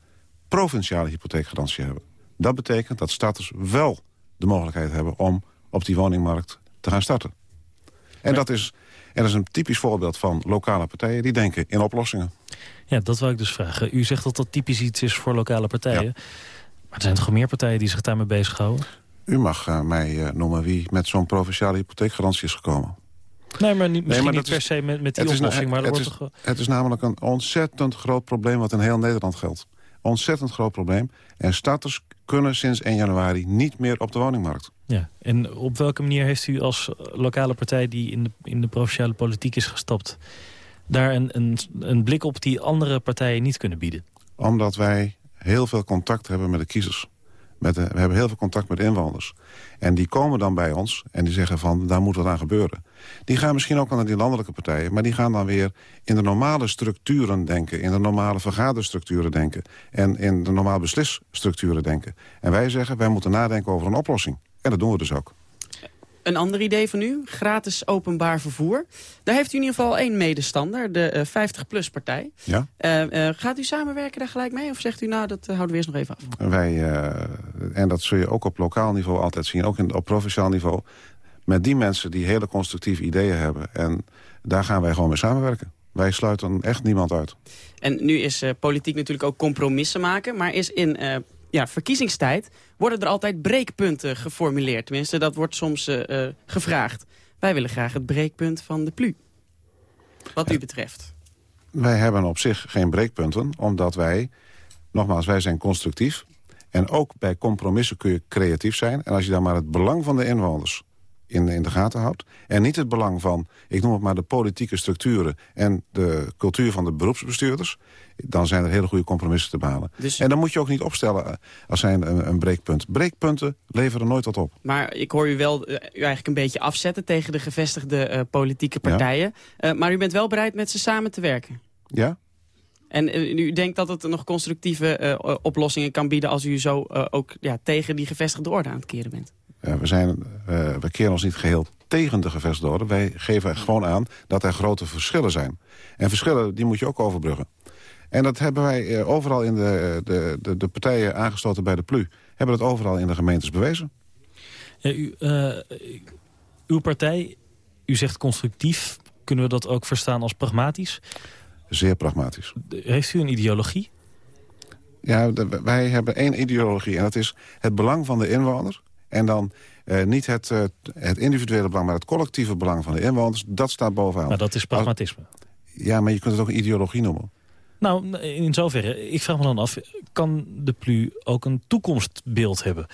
provinciale hypotheekgarantie hebben. Dat betekent dat starters wel de mogelijkheid hebben om op die woningmarkt te gaan starten. En dat is, en dat is een typisch voorbeeld van lokale partijen die denken in oplossingen. Ja, dat wil ik dus vragen. U zegt dat dat typisch iets is voor lokale partijen. Ja. Maar er zijn toch meer partijen die zich daarmee bezighouden? U mag uh, mij uh, noemen wie met zo'n provinciale hypotheekgarantie is gekomen. Nee, maar niet, misschien nee, maar niet per se met, met die oplossing. Is, maar het, is, toch... het is namelijk een ontzettend groot probleem wat in heel Nederland geldt. Ontzettend groot probleem. En starters kunnen sinds 1 januari niet meer op de woningmarkt. Ja, en op welke manier heeft u als lokale partij die in de, in de provinciale politiek is gestapt... daar een, een, een blik op die andere partijen niet kunnen bieden? Omdat wij heel veel contact hebben met de kiezers. Met de, we hebben heel veel contact met inwoners. En die komen dan bij ons en die zeggen van, daar moet wat aan gebeuren. Die gaan misschien ook naar die landelijke partijen... maar die gaan dan weer in de normale structuren denken... in de normale vergaderstructuren denken... en in de normale beslisstructuren denken. En wij zeggen, wij moeten nadenken over een oplossing. En dat doen we dus ook. Een ander idee van u, gratis openbaar vervoer. Daar heeft u in ieder geval één medestander, de 50PLUS-partij. Ja? gaat u samenwerken daar gelijk mee? Of zegt u, nou, dat houden we eerst nog even af? Wij, en dat zul je ook op lokaal niveau altijd zien, ook in, op provinciaal niveau. Met die mensen die hele constructieve ideeën hebben. En daar gaan wij gewoon mee samenwerken. Wij sluiten echt niemand uit. En nu is uh, politiek natuurlijk ook compromissen maken. Maar is in uh, ja, verkiezingstijd worden er altijd breekpunten geformuleerd. Tenminste, dat wordt soms uh, gevraagd. Wij willen graag het breekpunt van de PLU. Wat u betreft. Wij hebben op zich geen breekpunten, omdat wij... Nogmaals, wij zijn constructief. En ook bij compromissen kun je creatief zijn. En als je dan maar het belang van de inwoners in, in de gaten houdt. En niet het belang van, ik noem het maar de politieke structuren... en de cultuur van de beroepsbestuurders... dan zijn er hele goede compromissen te behalen. Dus... En dan moet je ook niet opstellen eh, als zijn een, een breekpunt. Breekpunten leveren nooit wat op. Maar ik hoor u wel uh, u eigenlijk een beetje afzetten... tegen de gevestigde uh, politieke partijen. Ja. maar u bent wel bereid met ze samen te werken? Ja, en u denkt dat het nog constructieve uh, oplossingen kan bieden... als u zo uh, ook ja, tegen die gevestigde orde aan het keren bent? We, zijn, uh, we keren ons niet geheel tegen de gevestigde orde. Wij geven gewoon aan dat er grote verschillen zijn. En verschillen die moet je ook overbruggen. En dat hebben wij uh, overal in de, de, de, de, partijen aangesloten bij de PLU... hebben dat overal in de gemeentes bewezen. Ja, u, uh, uw partij, u zegt constructief. Kunnen we dat ook verstaan als pragmatisch? Zeer pragmatisch. Heeft u een ideologie? Ja, de, wij hebben één ideologie. En dat is het belang van de inwoner en dan uh, niet het, uh, het individuele belang, maar het collectieve belang van de inwoners. Dat staat bovenaan. Maar dat is pragmatisme. Ja, maar je kunt het ook een ideologie noemen. Nou, in zoverre, ik vraag me dan af... kan de PLU ook een toekomstbeeld hebben?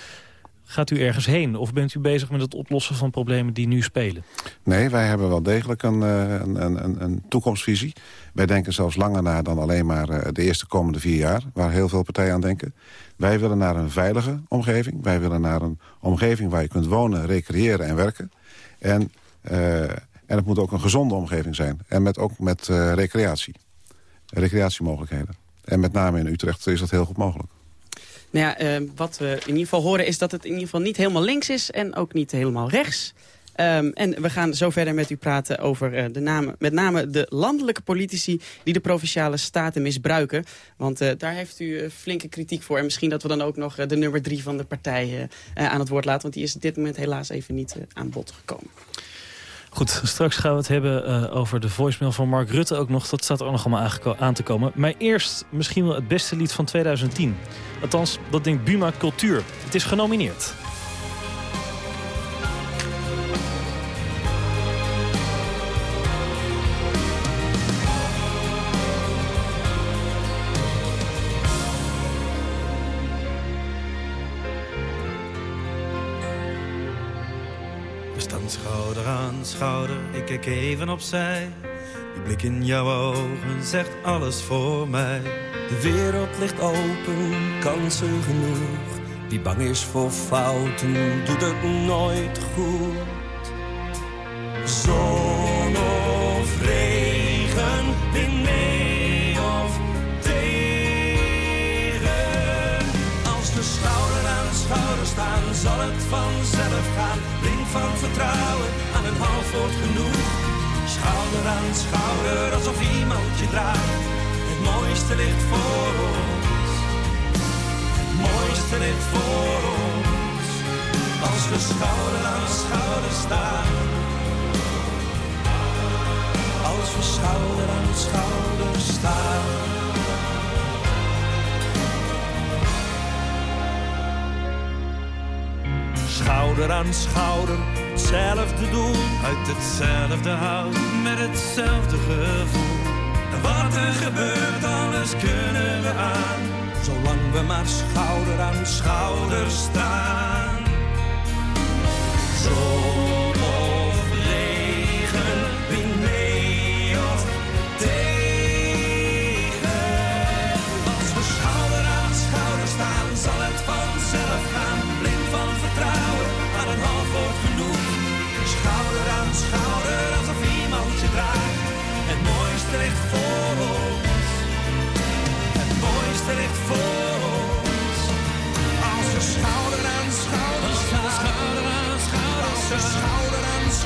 Gaat u ergens heen? Of bent u bezig met het oplossen van problemen die nu spelen? Nee, wij hebben wel degelijk een, een, een, een toekomstvisie. Wij denken zelfs langer na dan alleen maar de eerste komende vier jaar... waar heel veel partijen aan denken. Wij willen naar een veilige omgeving. Wij willen naar een omgeving waar je kunt wonen, recreëren en werken. En, uh, en het moet ook een gezonde omgeving zijn. En met, ook met recreatie. Recreatiemogelijkheden. En met name in Utrecht is dat heel goed mogelijk. Nou ja, uh, wat we in ieder geval horen is dat het in ieder geval niet helemaal links is... en ook niet helemaal rechts. Um, en we gaan zo verder met u praten over uh, de namen, met name de landelijke politici die de provinciale staten misbruiken. Want uh, daar heeft u uh, flinke kritiek voor. En misschien dat we dan ook nog de nummer drie van de partij aan het woord laten. Want die is op dit moment helaas even niet aan bod gekomen. Goed, straks gaan we het hebben uh, over de voicemail van Mark Rutte ook nog. Dat staat er ook nog allemaal aan te komen. Maar eerst misschien wel het beste lied van 2010. Althans, dat denkt Buma Cultuur. Het is genomineerd. Ik kijk even opzij. Die blik in jouw ogen zegt alles voor mij. De wereld ligt open, kansen genoeg. Wie bang is voor fouten, doet het nooit goed. Zon staan, zal het vanzelf gaan van vertrouwen aan een half woord genoeg. Schouder aan schouder, alsof iemand je draagt. Het mooiste ligt voor ons. Het mooiste ligt voor ons. Als we schouder aan schouder staan. Als we schouder aan schouder staan. Schouder aan schouder, hetzelfde doel. Uit hetzelfde hout, met hetzelfde gevoel. En wat er gebeurt, alles kunnen we aan. Zolang we maar schouder aan schouder staan.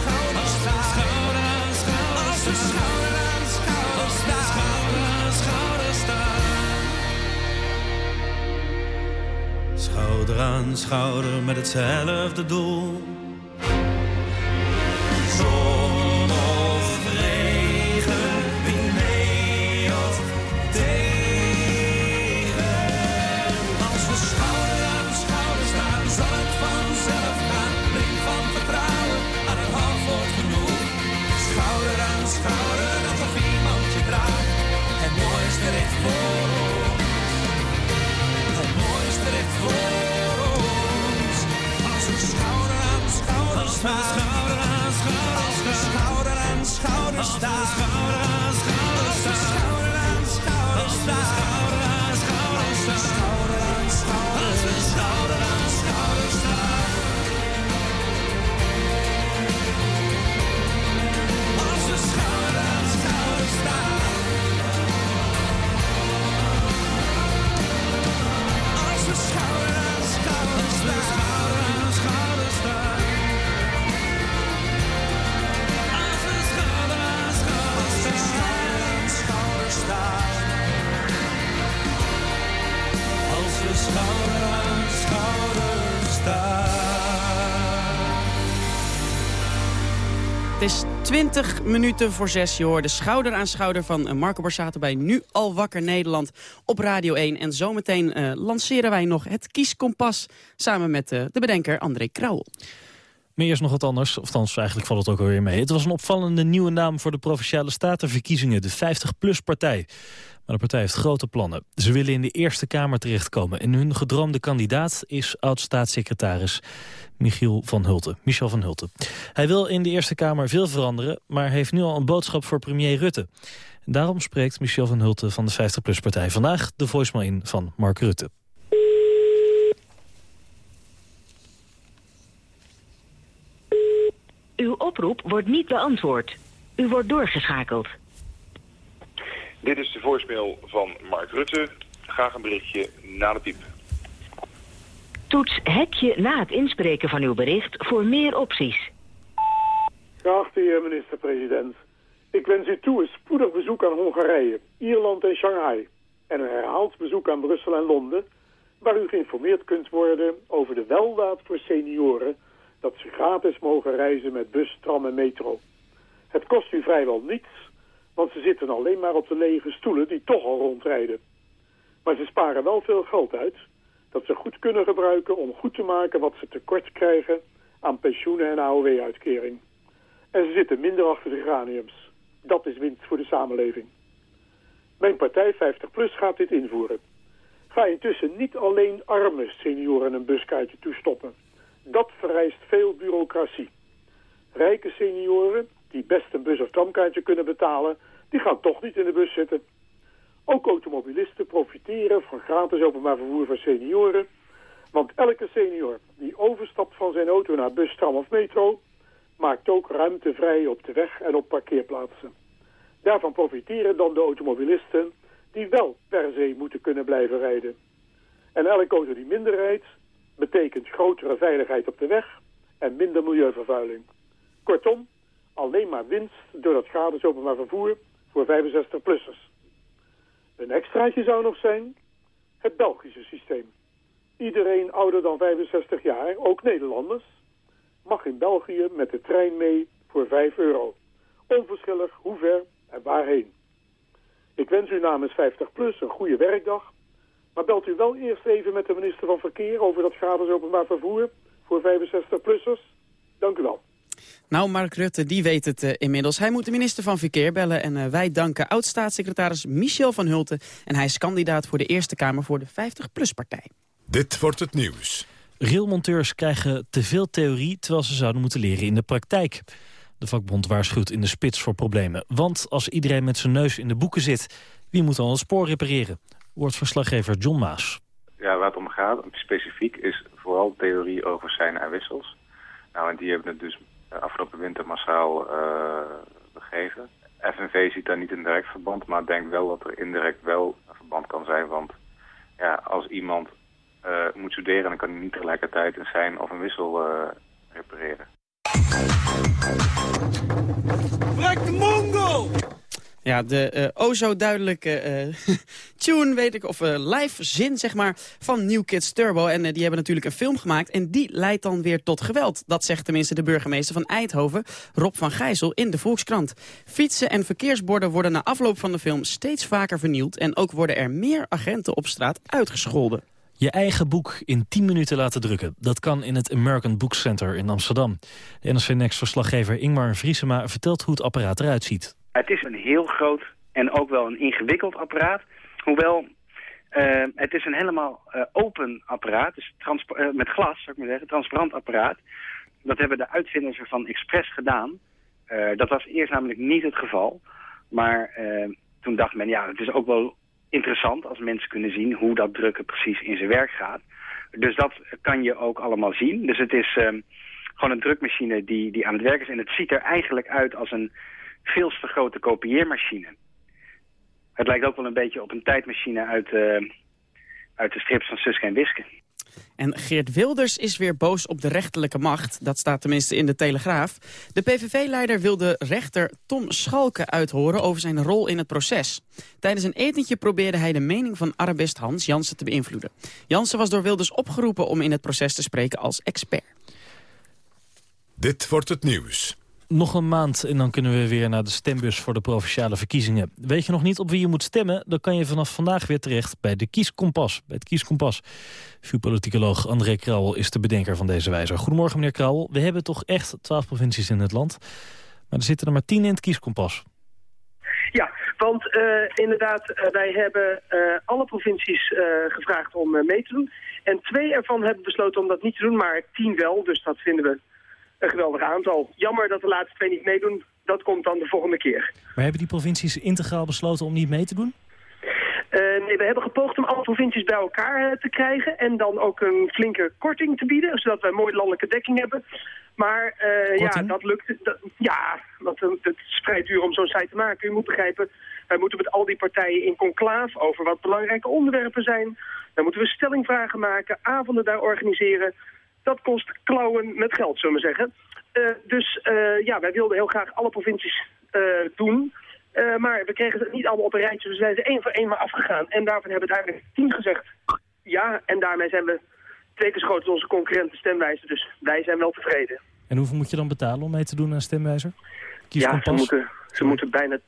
schouders staan. Schouder aan schouder schouder aan schouder. Schouder aan schouder staan. Schouder aan schouder met hetzelfde doel 20 minuten voor 6. Je hoort de schouder aan schouder van eh, Marco Borsato bij Nu Al Wakker Nederland op Radio 1. En zometeen eh, lanceren wij nog het kieskompas samen met eh, de bedenker André Krauwel. Maar eerst nog wat anders, of eigenlijk valt het ook alweer mee. Het was een opvallende nieuwe naam voor de Provinciale Statenverkiezingen, de 50PLUS-partij. Maar de partij heeft grote plannen. Ze willen in de Eerste Kamer terechtkomen. En hun gedroomde kandidaat is oud-staatssecretaris Michiel van Hulten. Michel van Hulten. Hij wil in de Eerste Kamer veel veranderen, maar heeft nu al een boodschap voor premier Rutte. Daarom spreekt Michel van Hulten van de 50PLUS-partij vandaag de voicemail in van Mark Rutte. Uw oproep wordt niet beantwoord. U wordt doorgeschakeld. Dit is de voicemail van Mark Rutte. Graag een berichtje na de piep. Toets hekje na het inspreken van uw bericht voor meer opties. Geachte heer minister-president, ik wens u toe een spoedig bezoek aan Hongarije, Ierland en Shanghai. En een herhaald bezoek aan Brussel en Londen, waar u geïnformeerd kunt worden over de weldaad voor senioren dat ze gratis mogen reizen met bus, tram en metro. Het kost u vrijwel niets, want ze zitten alleen maar op de lege stoelen die toch al rondrijden. Maar ze sparen wel veel geld uit, dat ze goed kunnen gebruiken om goed te maken wat ze tekort krijgen aan pensioenen en AOW-uitkering. En ze zitten minder achter de graniums. Dat is winst voor de samenleving. Mijn partij 50PLUS gaat dit invoeren. Ga intussen niet alleen arme senioren een buskaartje toestoppen. Dat vereist veel bureaucratie. Rijke senioren, die best een bus- of tramkaartje kunnen betalen, die gaan toch niet in de bus zitten. Ook automobilisten profiteren van gratis openbaar vervoer voor senioren. Want elke senior die overstapt van zijn auto naar bus, tram of metro... maakt ook ruimte vrij op de weg en op parkeerplaatsen. Daarvan profiteren dan de automobilisten die wel per se moeten kunnen blijven rijden. En elke auto die minder rijdt, betekent grotere veiligheid op de weg en minder milieuvervuiling. Kortom, alleen maar winst door dat gratis openbaar vervoer voor 65-plussers. Een extraatje zou nog zijn het Belgische systeem. Iedereen ouder dan 65 jaar, ook Nederlanders, mag in België met de trein mee voor 5 euro. Onverschillig hoe ver en waarheen. Ik wens u namens 50PLUS een goede werkdag. Maar belt u wel eerst even met de minister van Verkeer over dat gratis openbaar vervoer voor 65-plussers. Dank u wel. Nou, Mark Rutte, die weet het eh, inmiddels. Hij moet de minister van Verkeer bellen. En eh, wij danken oud-staatssecretaris Michel van Hulten. En hij is kandidaat voor de Eerste Kamer voor de 50PLUS-partij. Dit wordt het nieuws. Railmonteurs krijgen te veel theorie terwijl ze zouden moeten leren in de praktijk. De vakbond waarschuwt in de spits voor problemen. Want als iedereen met zijn neus in de boeken zit, wie moet dan het spoor repareren? Wordt verslaggever John Maas. Ja, waar het om gaat, specifiek, is vooral theorie over zijn en wissels. Nou, en die hebben het dus afgelopen winter massaal uh, begeven. FNV ziet daar niet een direct verband, maar denkt wel dat er indirect wel een verband kan zijn. Want ja, als iemand uh, moet studeren, dan kan hij niet tegelijkertijd een sein of een wissel uh, repareren. Brek de Mongo! Ja, de uh, o zo duidelijke uh, tune, weet ik, of uh, live zin, zeg maar, van New Kids Turbo. En die hebben natuurlijk een film gemaakt en die leidt dan weer tot geweld. Dat zegt tenminste de burgemeester van Eindhoven, Rob van Gijzel, in de Volkskrant. Fietsen en verkeersborden worden na afloop van de film steeds vaker vernield. En ook worden er meer agenten op straat uitgescholden. Je eigen boek in 10 minuten laten drukken. Dat kan in het American Book Center in Amsterdam. De NRC Next-verslaggever Ingmar Vriesema vertelt hoe het apparaat eruit ziet. Het is een heel groot en ook wel een ingewikkeld apparaat. Hoewel, uh, het is een helemaal uh, open apparaat, dus uh, met glas, zou ik maar zeggen, transparant apparaat. Dat hebben de uitvinders ervan expres gedaan. dat was eerst namelijk niet het geval. Maar toen dacht men, ja, het is ook wel interessant als mensen kunnen zien hoe dat drukken precies in zijn werk gaat. Dus dat kan je ook allemaal zien. Dus het is gewoon een drukmachine die, die aan het werk is. En het ziet er eigenlijk uit als een veel te grote kopieermachine. Het lijkt ook wel een beetje op een tijdmachine uit, uh, uit de strips van Suske en Wiske. En Geert Wilders is weer boos op de rechterlijke macht. Dat staat tenminste in de Telegraaf. De PVV-leider wilde rechter Tom Schalke uithoren over zijn rol in het proces. Tijdens een etentje probeerde hij de mening van Arabist Hans Jansen te beïnvloeden. Jansen was door Wilders opgeroepen om in het proces te spreken als expert. Dit wordt het nieuws. Nog een maand en dan kunnen we weer naar de stembus voor de provinciale verkiezingen. Weet je nog niet op wie je moet stemmen? Dan kan je vanaf vandaag weer terecht bij de Kieskompas. Bij het Kieskompas. Vuurpoliticoloog André Krauwel is de bedenker van deze wijzer. Goedemorgen meneer Krauwel. We hebben toch echt twaalf provincies in het land. Maar er zitten er maar tien in het Kieskompas. Ja, want uh, inderdaad, uh, wij hebben uh, alle provincies gevraagd om mee te doen. En twee ervan hebben besloten om dat niet te doen, maar tien wel. Dus dat vinden we een geweldig aantal. Jammer dat de laatste twee niet meedoen. Dat komt dan de volgende keer. Maar hebben die provincies integraal besloten om niet mee te doen? Uh, nee, we hebben gepoogd om alle provincies bij elkaar uh, te krijgen... en dan ook een flinke korting te bieden... zodat wij mooi landelijke dekking hebben. Maar uh, ja, dat lukt. Dat, ja, want het spreidt duur om zo'n site te maken. U moet begrijpen, wij moeten met al die partijen in conclaaf... over wat belangrijke onderwerpen zijn. Dan moeten we stellingvragen maken, avonden daar organiseren dat kost klauwen met geld, zullen we zeggen. Uh, dus uh, ja, wij wilden heel graag alle provincies uh, doen. maar we kregen het niet allemaal op een rijtje, dus we zijn ze één voor één maar afgegaan. En daarvan hebben we uiteindelijk tien gezegd ja. En daarmee zijn we twee keer zo groot als onze concurrenten stemwijzer. Dus wij zijn wel tevreden. En hoeveel moet je dan betalen om mee te doen aan stemwijzer? Kies ja, ze moeten, ze moeten bijna 10.000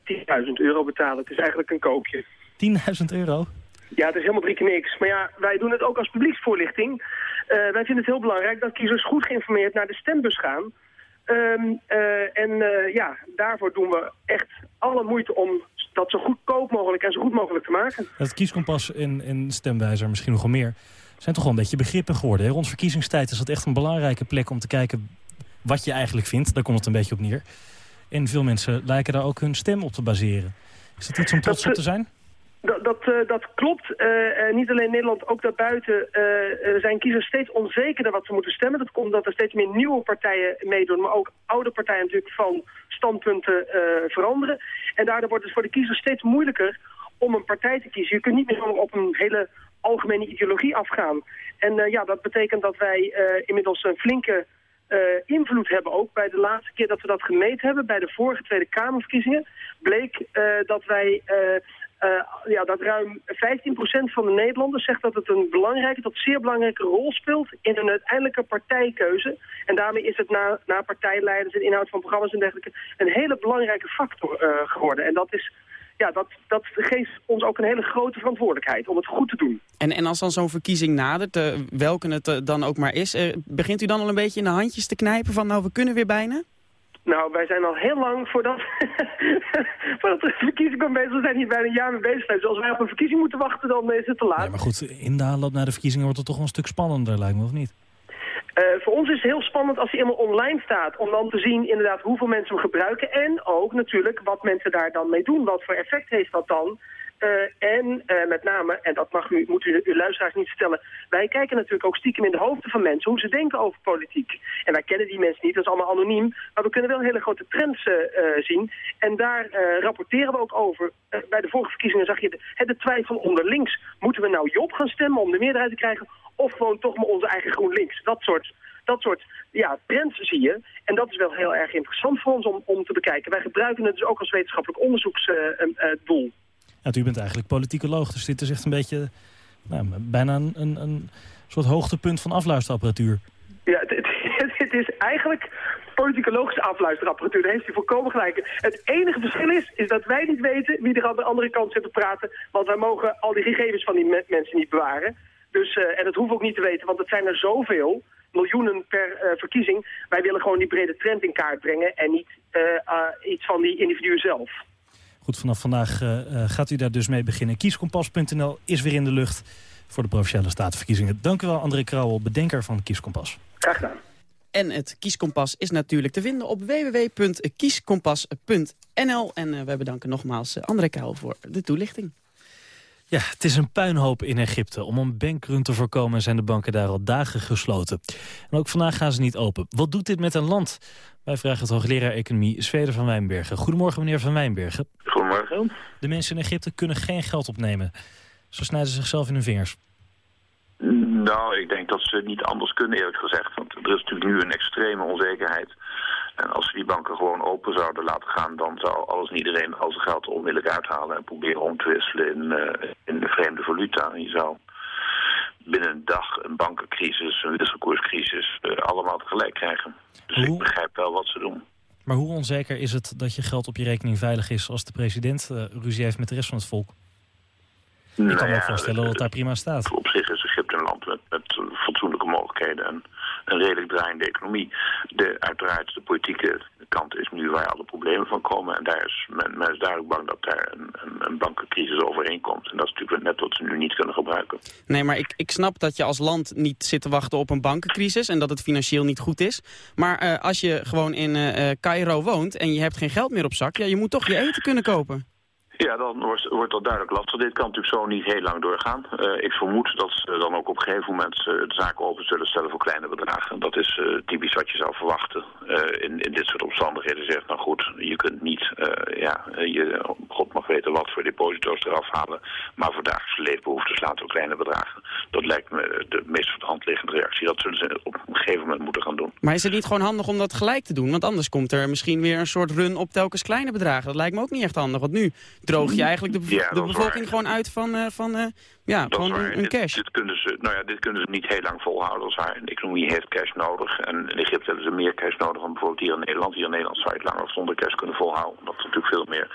euro betalen. Het is eigenlijk een koopje. 10.000 euro? Ja, het is helemaal drie keer niks. Maar ja, wij doen het ook als publieksvoorlichting. Uh, wij vinden het heel belangrijk dat kiezers goed geïnformeerd naar de stembus gaan. Um, uh, en uh, ja, daarvoor doen we echt alle moeite om dat zo goedkoop mogelijk en zo goed mogelijk te maken. Het kieskompas en, en stemwijzer, misschien nog wel meer, zijn toch wel een beetje begrippen geworden. Hè? Rond verkiezingstijd is dat echt een belangrijke plek om te kijken wat je eigenlijk vindt. Daar komt het een beetje op neer. En veel mensen lijken daar ook hun stem op te baseren. Is dat iets om trots op te zijn? Dat, dat, uh, dat klopt. Uh, niet alleen in Nederland, ook daarbuiten uh, zijn kiezers steeds onzekerder wat ze moeten stemmen. Dat komt omdat er steeds meer nieuwe partijen meedoen, maar ook oude partijen natuurlijk van standpunten veranderen. En daardoor wordt het voor de kiezers steeds moeilijker om een partij te kiezen. Je kunt niet meer op een hele algemene ideologie afgaan. En ja, dat betekent dat wij inmiddels een flinke invloed hebben ook. Bij de laatste keer dat we dat gemeten hebben, bij de vorige Tweede Kamerverkiezingen, bleek dat wij ja, dat ruim 15% van de Nederlanders zegt dat het een belangrijke tot zeer belangrijke rol speelt in een uiteindelijke partijkeuze. En daarmee is het na, na partijleiders en inhoud van programma's en dergelijke een hele belangrijke factor uh, geworden. En dat is ja, dat, dat geeft ons ook een hele grote verantwoordelijkheid om het goed te doen. En, en als dan zo'n verkiezing nadert, uh, welke het dan ook maar is, begint u dan al een beetje in de handjes te knijpen van nou we kunnen weer bijna? Nou, wij zijn al heel lang voordat, voordat de verkiezing komt bezig. We zijn hier bijna een jaar mee bezig. Dus als wij op een verkiezing moeten wachten, dan is het te laat. Maar goed, in de aanloop naar de verkiezingen wordt het toch wel een stuk spannender, lijkt me, of niet? Uh, voor ons is het heel spannend als hij helemaal online staat. Om dan te zien inderdaad hoeveel mensen hem gebruiken. En ook natuurlijk wat mensen daar dan mee doen. Wat voor effect heeft dat dan? Eh, en eh, met name, en dat mag u, moet u uw luisteraars niet vertellen... wij kijken natuurlijk ook stiekem in de hoofden van mensen... hoe ze denken over politiek. En wij kennen die mensen niet, dat is allemaal anoniem... maar we kunnen wel hele grote trends eh, zien. En daar rapporteren we ook over. bij de vorige verkiezingen zag je de, de twijfel onder links. Moeten we nou Job gaan stemmen om de meerderheid te krijgen... of gewoon toch maar onze eigen GroenLinks? Dat soort dat soort ja, trends zie je. En dat is wel heel erg interessant voor ons om, om te bekijken. Wij gebruiken het dus ook als wetenschappelijk onderzoeksdoel. Ja, u bent eigenlijk politicoloog, dus dit is echt een beetje... Nou, bijna een, een, een soort hoogtepunt van afluisterapparatuur. Ja, het, is eigenlijk politicologische afluisterapparatuur. Daar heeft u volkomen gelijk. Het enige verschil is, is dat wij niet weten wie er aan de andere kant zit te praten. Want wij mogen al die gegevens van die mensen niet bewaren. Dus, uh, en dat hoeven we ook niet te weten, want het zijn er zoveel miljoenen per uh, verkiezing. Wij willen gewoon die brede trend in kaart brengen en niet uh, iets van die individuen zelf. Goed, vanaf vandaag gaat u daar dus mee beginnen. Kieskompas.nl is weer in de lucht voor de Provinciale Statenverkiezingen. Dank u wel, André Krauwel, bedenker van Kieskompas. Graag gedaan. En het Kieskompas is natuurlijk te vinden op www.kieskompas.nl. En wij bedanken nogmaals André Krauwel voor de toelichting. Ja, het is een puinhoop in Egypte. Om een bankrun te voorkomen zijn de banken daar al dagen gesloten. En ook vandaag gaan ze niet open. Wat doet dit met een land? Wij vragen het hoogleraar economie Zweden van Wijnbergen. Goedemorgen, meneer van Wijnbergen. Goedemorgen. De mensen in Egypte kunnen geen geld opnemen. Ze snijden zichzelf in hun vingers. Nou, ik denk dat ze het niet anders kunnen, eerlijk gezegd. Want er is natuurlijk nu een extreme onzekerheid. En als we die banken gewoon open zouden laten gaan... dan zou alles en iedereen al zijn geld onmiddellijk uithalen... en proberen om te wisselen in, uh, in de vreemde valuta. En je zou binnen een dag een bankencrisis, een wisselkoerscrisis... Uh, allemaal tegelijk krijgen. Dus ik begrijp wel wat ze doen. Maar hoe onzeker is het dat je geld op je rekening veilig is... als de president uh, ruzie heeft met de rest van het volk? Nou ik kan me ja, voorstellen dat het daar prima staat. Op zich is Egypte een land met, met fatsoenlijke mogelijkheden... en een redelijk draaiende economie. De, uiteraard, de politieke kant is nu waar alle problemen van komen. En daar is men, men is duidelijk bang dat daar een, een, bankencrisis overheen komt. En dat is natuurlijk net wat ze nu niet kunnen gebruiken. Nee, maar ik, ik snap dat je als land niet zit te wachten op een bankencrisis... en dat het financieel niet goed is. Maar uh, als je gewoon in uh, Cairo woont en je hebt geen geld meer op zak... ja, je moet toch je eten kunnen kopen. Ja, dan wordt, wordt dat duidelijk lastig. Dit kan natuurlijk zo niet heel lang doorgaan. Uh, ik vermoed dat ze dan ook op een gegeven moment uh, de zaken open zullen stellen voor kleine is uh, typisch wat je zou verwachten in, in dit soort omstandigheden. Zegt, nou goed, je kunt niet, ja, je, god mag weten wat voor deposito's eraf halen. Maar voor dagelijkse leefbehoeftes laten we kleine bedragen. Dat lijkt me de meest voor de hand liggende reactie. Dat zullen ze op een gegeven moment moeten gaan doen. Maar is het niet gewoon handig om dat gelijk te doen? Want anders komt er misschien weer een soort run op telkens kleine bedragen. Dat lijkt me ook niet echt handig. Want nu droog je eigenlijk de, ja, de bevolking gewoon uit van, van ja, dat gewoon een, cash. Dit, kunnen ze, nou ja, dit kunnen ze niet heel lang volhouden als haar. De economie heeft cash nodig. En in Egypte hebben ze meer cash nodig dan bijvoorbeeld hier in Nederland. Hier in Nederland zou je het langer zonder cash kunnen volhouden. Omdat het natuurlijk veel meer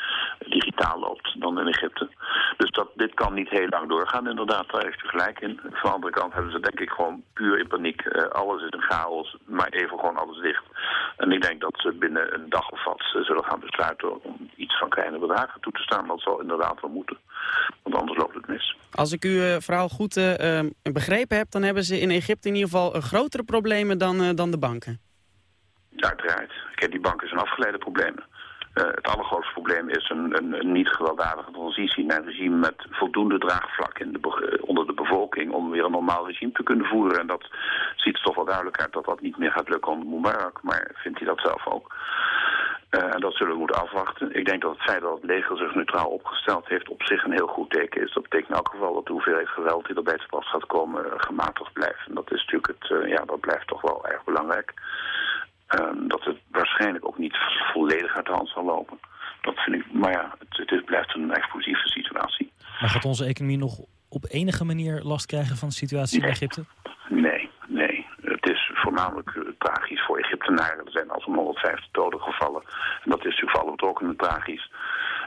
digitaal loopt dan in Egypte. Dus dat, dit kan niet heel lang doorgaan. Inderdaad, daar heeft u gelijk in. Van de andere kant hebben ze denk ik gewoon puur in paniek. Uh, alles is een chaos, maar even gewoon alles dicht. En ik denk dat ze binnen een dag of wat zullen gaan besluiten om iets van kleine bedragen toe te staan. Dat zal inderdaad wel moeten. Want anders loopt het mis. Als ik uw uh, verhaal goed uh, begrepen heb, dan hebben ze in Egypte in ieder geval grotere problemen dan, dan de banken. Ja, uiteraard. Kijk, die banken zijn afgeleide problemen. Het allergrootste probleem is een, een, een, niet gewelddadige transitie naar een regime met voldoende draagvlak in de onder de bevolking om weer een normaal regime te kunnen voeren. En dat ziet er toch wel duidelijk uit dat dat niet meer gaat lukken onder Mubarak, maar vindt hij dat zelf ook. Uh, en dat zullen we moeten afwachten. Ik denk dat het feit dat het leger zich neutraal opgesteld heeft op zich een heel goed teken is. Dat betekent in elk geval dat de hoeveelheid geweld die er bij het pas gaat komen uh, gematigd blijft. En dat is natuurlijk het, uh, ja, dat blijft toch wel erg belangrijk. Ehm, dat het waarschijnlijk ook niet volledig uit de hand zal lopen. Dat vind ik, maar ja, het, het blijft een explosieve situatie. Maar gaat onze economie nog op enige manier last krijgen van de situatie nee. in Egypte? Nee, voornamelijk uh, tragisch voor Egyptenaren. Er zijn al zo'n 150 doden gevallen. En dat is natuurlijk voor alle betrokkenen tragisch.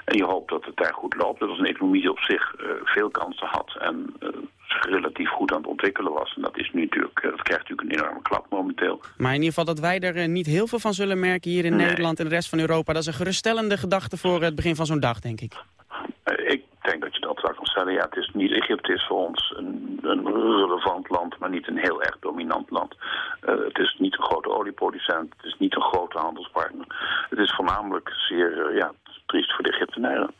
En je hoopt dat het daar goed loopt. Dat is een economie die op zich uh, veel kansen had en uh, relatief goed aan het ontwikkelen was. En dat, is nu natuurlijk, dat krijgt natuurlijk een enorme klap momenteel. Maar in ieder geval dat wij er niet heel veel van zullen merken hier in nee. Nederland en de rest van Europa. Dat is een geruststellende gedachte voor het begin van zo'n dag, denk ik. ik denk dat je dat wel kan stellen. Ja, het is niet, Egypte is voor ons een, een relevant land, maar niet een heel erg dominant land. Uh, het is niet een grote olieproducent, het is niet een grote handelspartner. Het is voornamelijk zeer uh, ja, triest voor de Egyptenaren.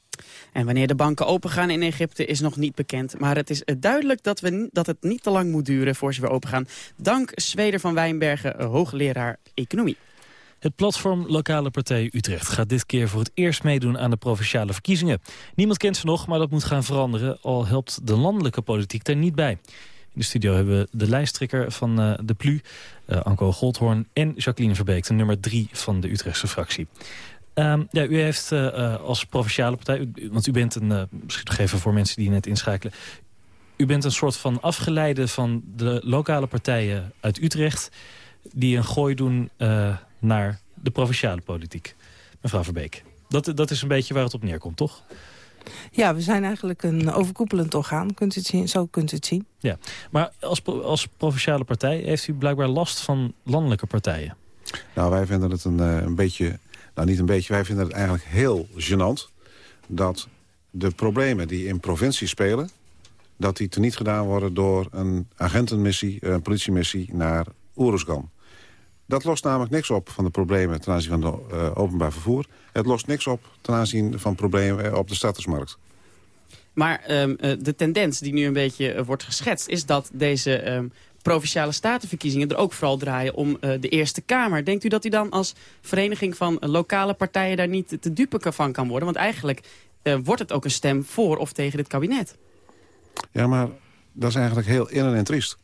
En wanneer de banken opengaan in Egypte is nog niet bekend. Maar het is eh, duidelijk dat, we, dat het niet te lang moet duren voor ze weer opengaan. Dank Zweder van Wijnbergen, eh, hoogleraar economie. Het platform Lokale Partij Utrecht gaat dit keer voor het eerst meedoen aan de provinciale verkiezingen. Niemand kent ze nog, maar dat moet gaan veranderen, al helpt de landelijke politiek daar niet bij. In de studio hebben we de lijsttrekker van uh, de PLU, uh, Anko Goldhoorn... en Jacqueline Verbeek, de nummer drie van de Utrechtse fractie. Um, ja, u heeft uh, als provinciale partij, want u bent een, misschien even voor mensen die net inschakelen... u bent een soort van afgeleide van de lokale partijen uit Utrecht... die een gooi doen naar de provinciale politiek. Mevrouw Verbeek, dat, dat is een beetje waar het op neerkomt, toch? Ja, we zijn eigenlijk een overkoepelend orgaan, kunt u het zien, zo kunt u het zien. Ja, maar als, als provinciale partij heeft u blijkbaar last van landelijke partijen. Nou, wij vinden het een, een beetje, nou niet een beetje, wij vinden het eigenlijk heel gênant... dat de problemen die in provincie spelen... dat die teniet gedaan worden door een agentenmissie, een politiemissie naar Oeruzgan. Dat lost namelijk niks op van de problemen ten aanzien van het uh, openbaar vervoer. Het lost niks op ten aanzien van problemen op de startersmarkt. Maar um, de tendens die nu een beetje uh, wordt geschetst... is dat deze um, provinciale statenverkiezingen er ook vooral draaien om uh, de Eerste Kamer. Denkt u dat u dan als vereniging van lokale partijen daar niet te dupe van kan worden? Want eigenlijk wordt het ook een stem voor of tegen dit kabinet. Ja, maar dat is eigenlijk heel in en triest.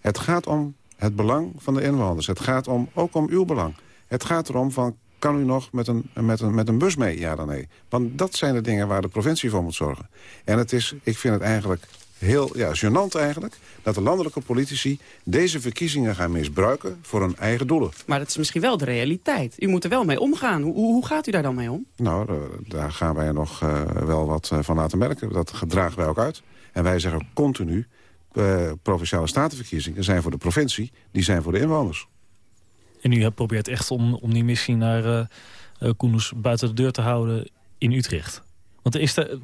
Het gaat om het belang van de inwoners. Het gaat om, ook om uw belang. Het gaat erom van, kan u nog met een, met, een, met een bus mee? Ja dan nee. Want dat zijn de dingen waar de provincie voor moet zorgen. En het is, ik vind het eigenlijk heel ja, gênant eigenlijk... dat de landelijke politici deze verkiezingen gaan misbruiken voor hun eigen doelen. Maar dat is misschien wel de realiteit. U moet er wel mee omgaan. Hoe, hoe gaat u daar dan mee om? Nou, daar gaan wij nog uh, wel wat uh, van laten merken. Dat dragen wij ook uit. En wij zeggen continu, uh, provinciale statenverkiezingen zijn voor de provincie, die zijn voor de inwoners. En u probeert echt om, om die missie naar uh, uh, Koenus buiten de deur te houden in Utrecht. Want, is de,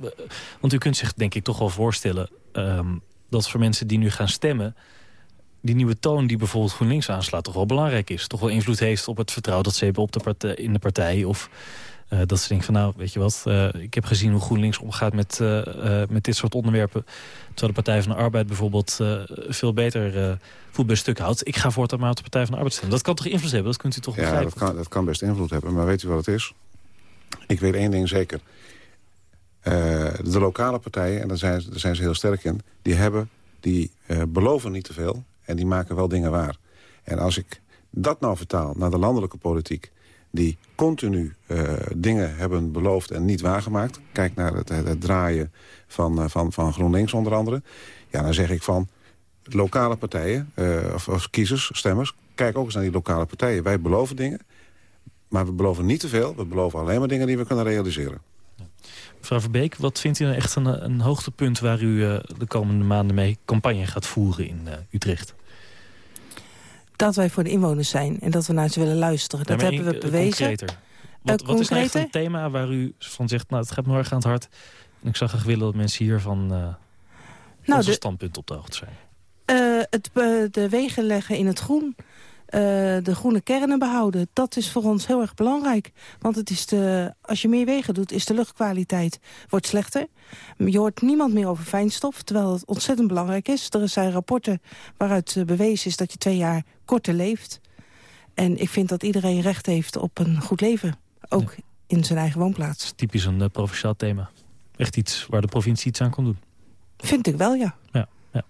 want u kunt zich denk ik toch wel voorstellen um, dat voor mensen die nu gaan stemmen... die nieuwe toon die bijvoorbeeld GroenLinks aanslaat toch wel belangrijk is. Toch wel invloed heeft op het vertrouwen dat ze hebben op de in de partij... of uh, dat ze denken van nou, weet je wat, uh, ik heb gezien hoe GroenLinks omgaat met, uh, met dit soort onderwerpen. Terwijl de Partij van de Arbeid bijvoorbeeld veel beter voet bij stuk houdt. Ik ga voortaan maar op de Partij van de Arbeid stemmen. Dat kan toch invloed hebben, dat kunt u toch ja, begrijpen? Ja, dat kan, dat kan best invloed hebben, maar weet u wat het is? Ik weet één ding zeker. de lokale partijen, en daar zijn, daar zijn ze heel sterk in, die, hebben, die beloven niet te veel en die maken wel dingen waar. En als ik dat nou vertaal naar de landelijke politiek die continu uh, dingen hebben beloofd en niet waargemaakt. Kijk naar het, draaien van, uh, van, van GroenLinks onder andere. Ja, dan zeg ik van lokale partijen, uh, of, of, kiezers, stemmers... kijk ook eens naar die lokale partijen. Wij beloven dingen, maar we beloven niet te veel. We beloven alleen maar dingen die we kunnen realiseren. Mevrouw Verbeek, wat vindt u nou echt een, een hoogtepunt... waar u de komende maanden mee campagne gaat voeren in Utrecht? Dat wij voor de inwoners zijn en dat we naar ze willen luisteren. Dat hebben we bewezen. Concreter. Wat, wat is nou echt een thema waar u van zegt, nou het gaat me erg aan het hart. En ik zag graag willen dat mensen hiervan uh, nou, onze de, standpunt op de hoogte zijn. Uh, het, de wegen leggen in het groen. De groene kernen behouden. Dat is voor ons heel erg belangrijk. Want het is de, als je meer wegen doet, is de luchtkwaliteit wordt slechter. Je hoort niemand meer over fijnstof, terwijl het ontzettend belangrijk is. Er zijn rapporten waaruit bewezen is dat je twee jaar korter leeft. En ik vind dat iedereen recht heeft op een goed leven. Ook ja. in zijn eigen woonplaats. Typisch een uh, provinciaal thema. Echt iets waar de provincie iets aan kan doen. Vind ik wel, ja. Ja, ja.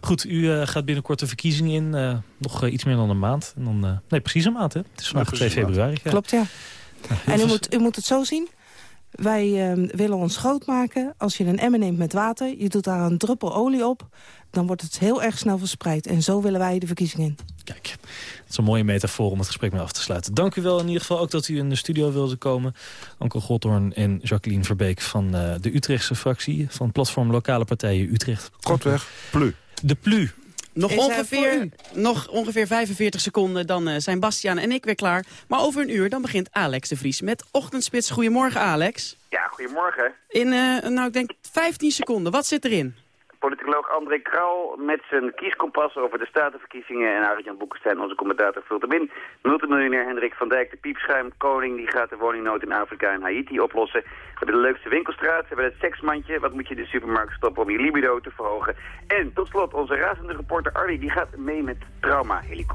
Goed, u uh, gaat binnenkort de verkiezingen in. Uh, nog iets meer dan een maand. En dan, nee, precies een maand, hè? Het is vandaag 2 februari. Ja. Klopt, ja. en u moet, u moet het zo zien. Wij uh, willen ons groot maken. Als je een emmer neemt met water, je doet daar een druppel olie op... dan wordt het heel erg snel verspreid. En zo willen wij de verkiezingen in. Kijk, dat is een mooie metafoor om het gesprek mee af te sluiten. Dank u wel in ieder geval ook dat u in de studio wilde komen. Anke Godhorn en Jacqueline Verbeek van uh, de Utrechtse fractie... van Platform Lokale Partijen Utrecht. Kortweg, PLU. De PLU. Nog ongeveer, nog ongeveer 45 seconden, dan uh, zijn Bastiaan en ik weer klaar. Maar over een uur, dan begint Alex de Vries met Ochtendspits. Goedemorgen, Alex. Ja, goedemorgen. In, uh, nou, ik denk 15 seconden. Wat zit erin? Politicoloog André Krauw met zijn kieskompas over de statenverkiezingen. En Arjan Boekenstein, onze commentator, vult hem in. Multimiljonair Hendrik van Dijk, de piepschuimkoning, die gaat de woningnood in Afrika en Haiti oplossen. We hebben de leukste winkelstraat, we hebben het seksmandje. Wat moet je in de supermarkt stoppen om je libido te verhogen? En tot slot, onze razende reporter Arlie, die gaat mee met trauma-helikopter.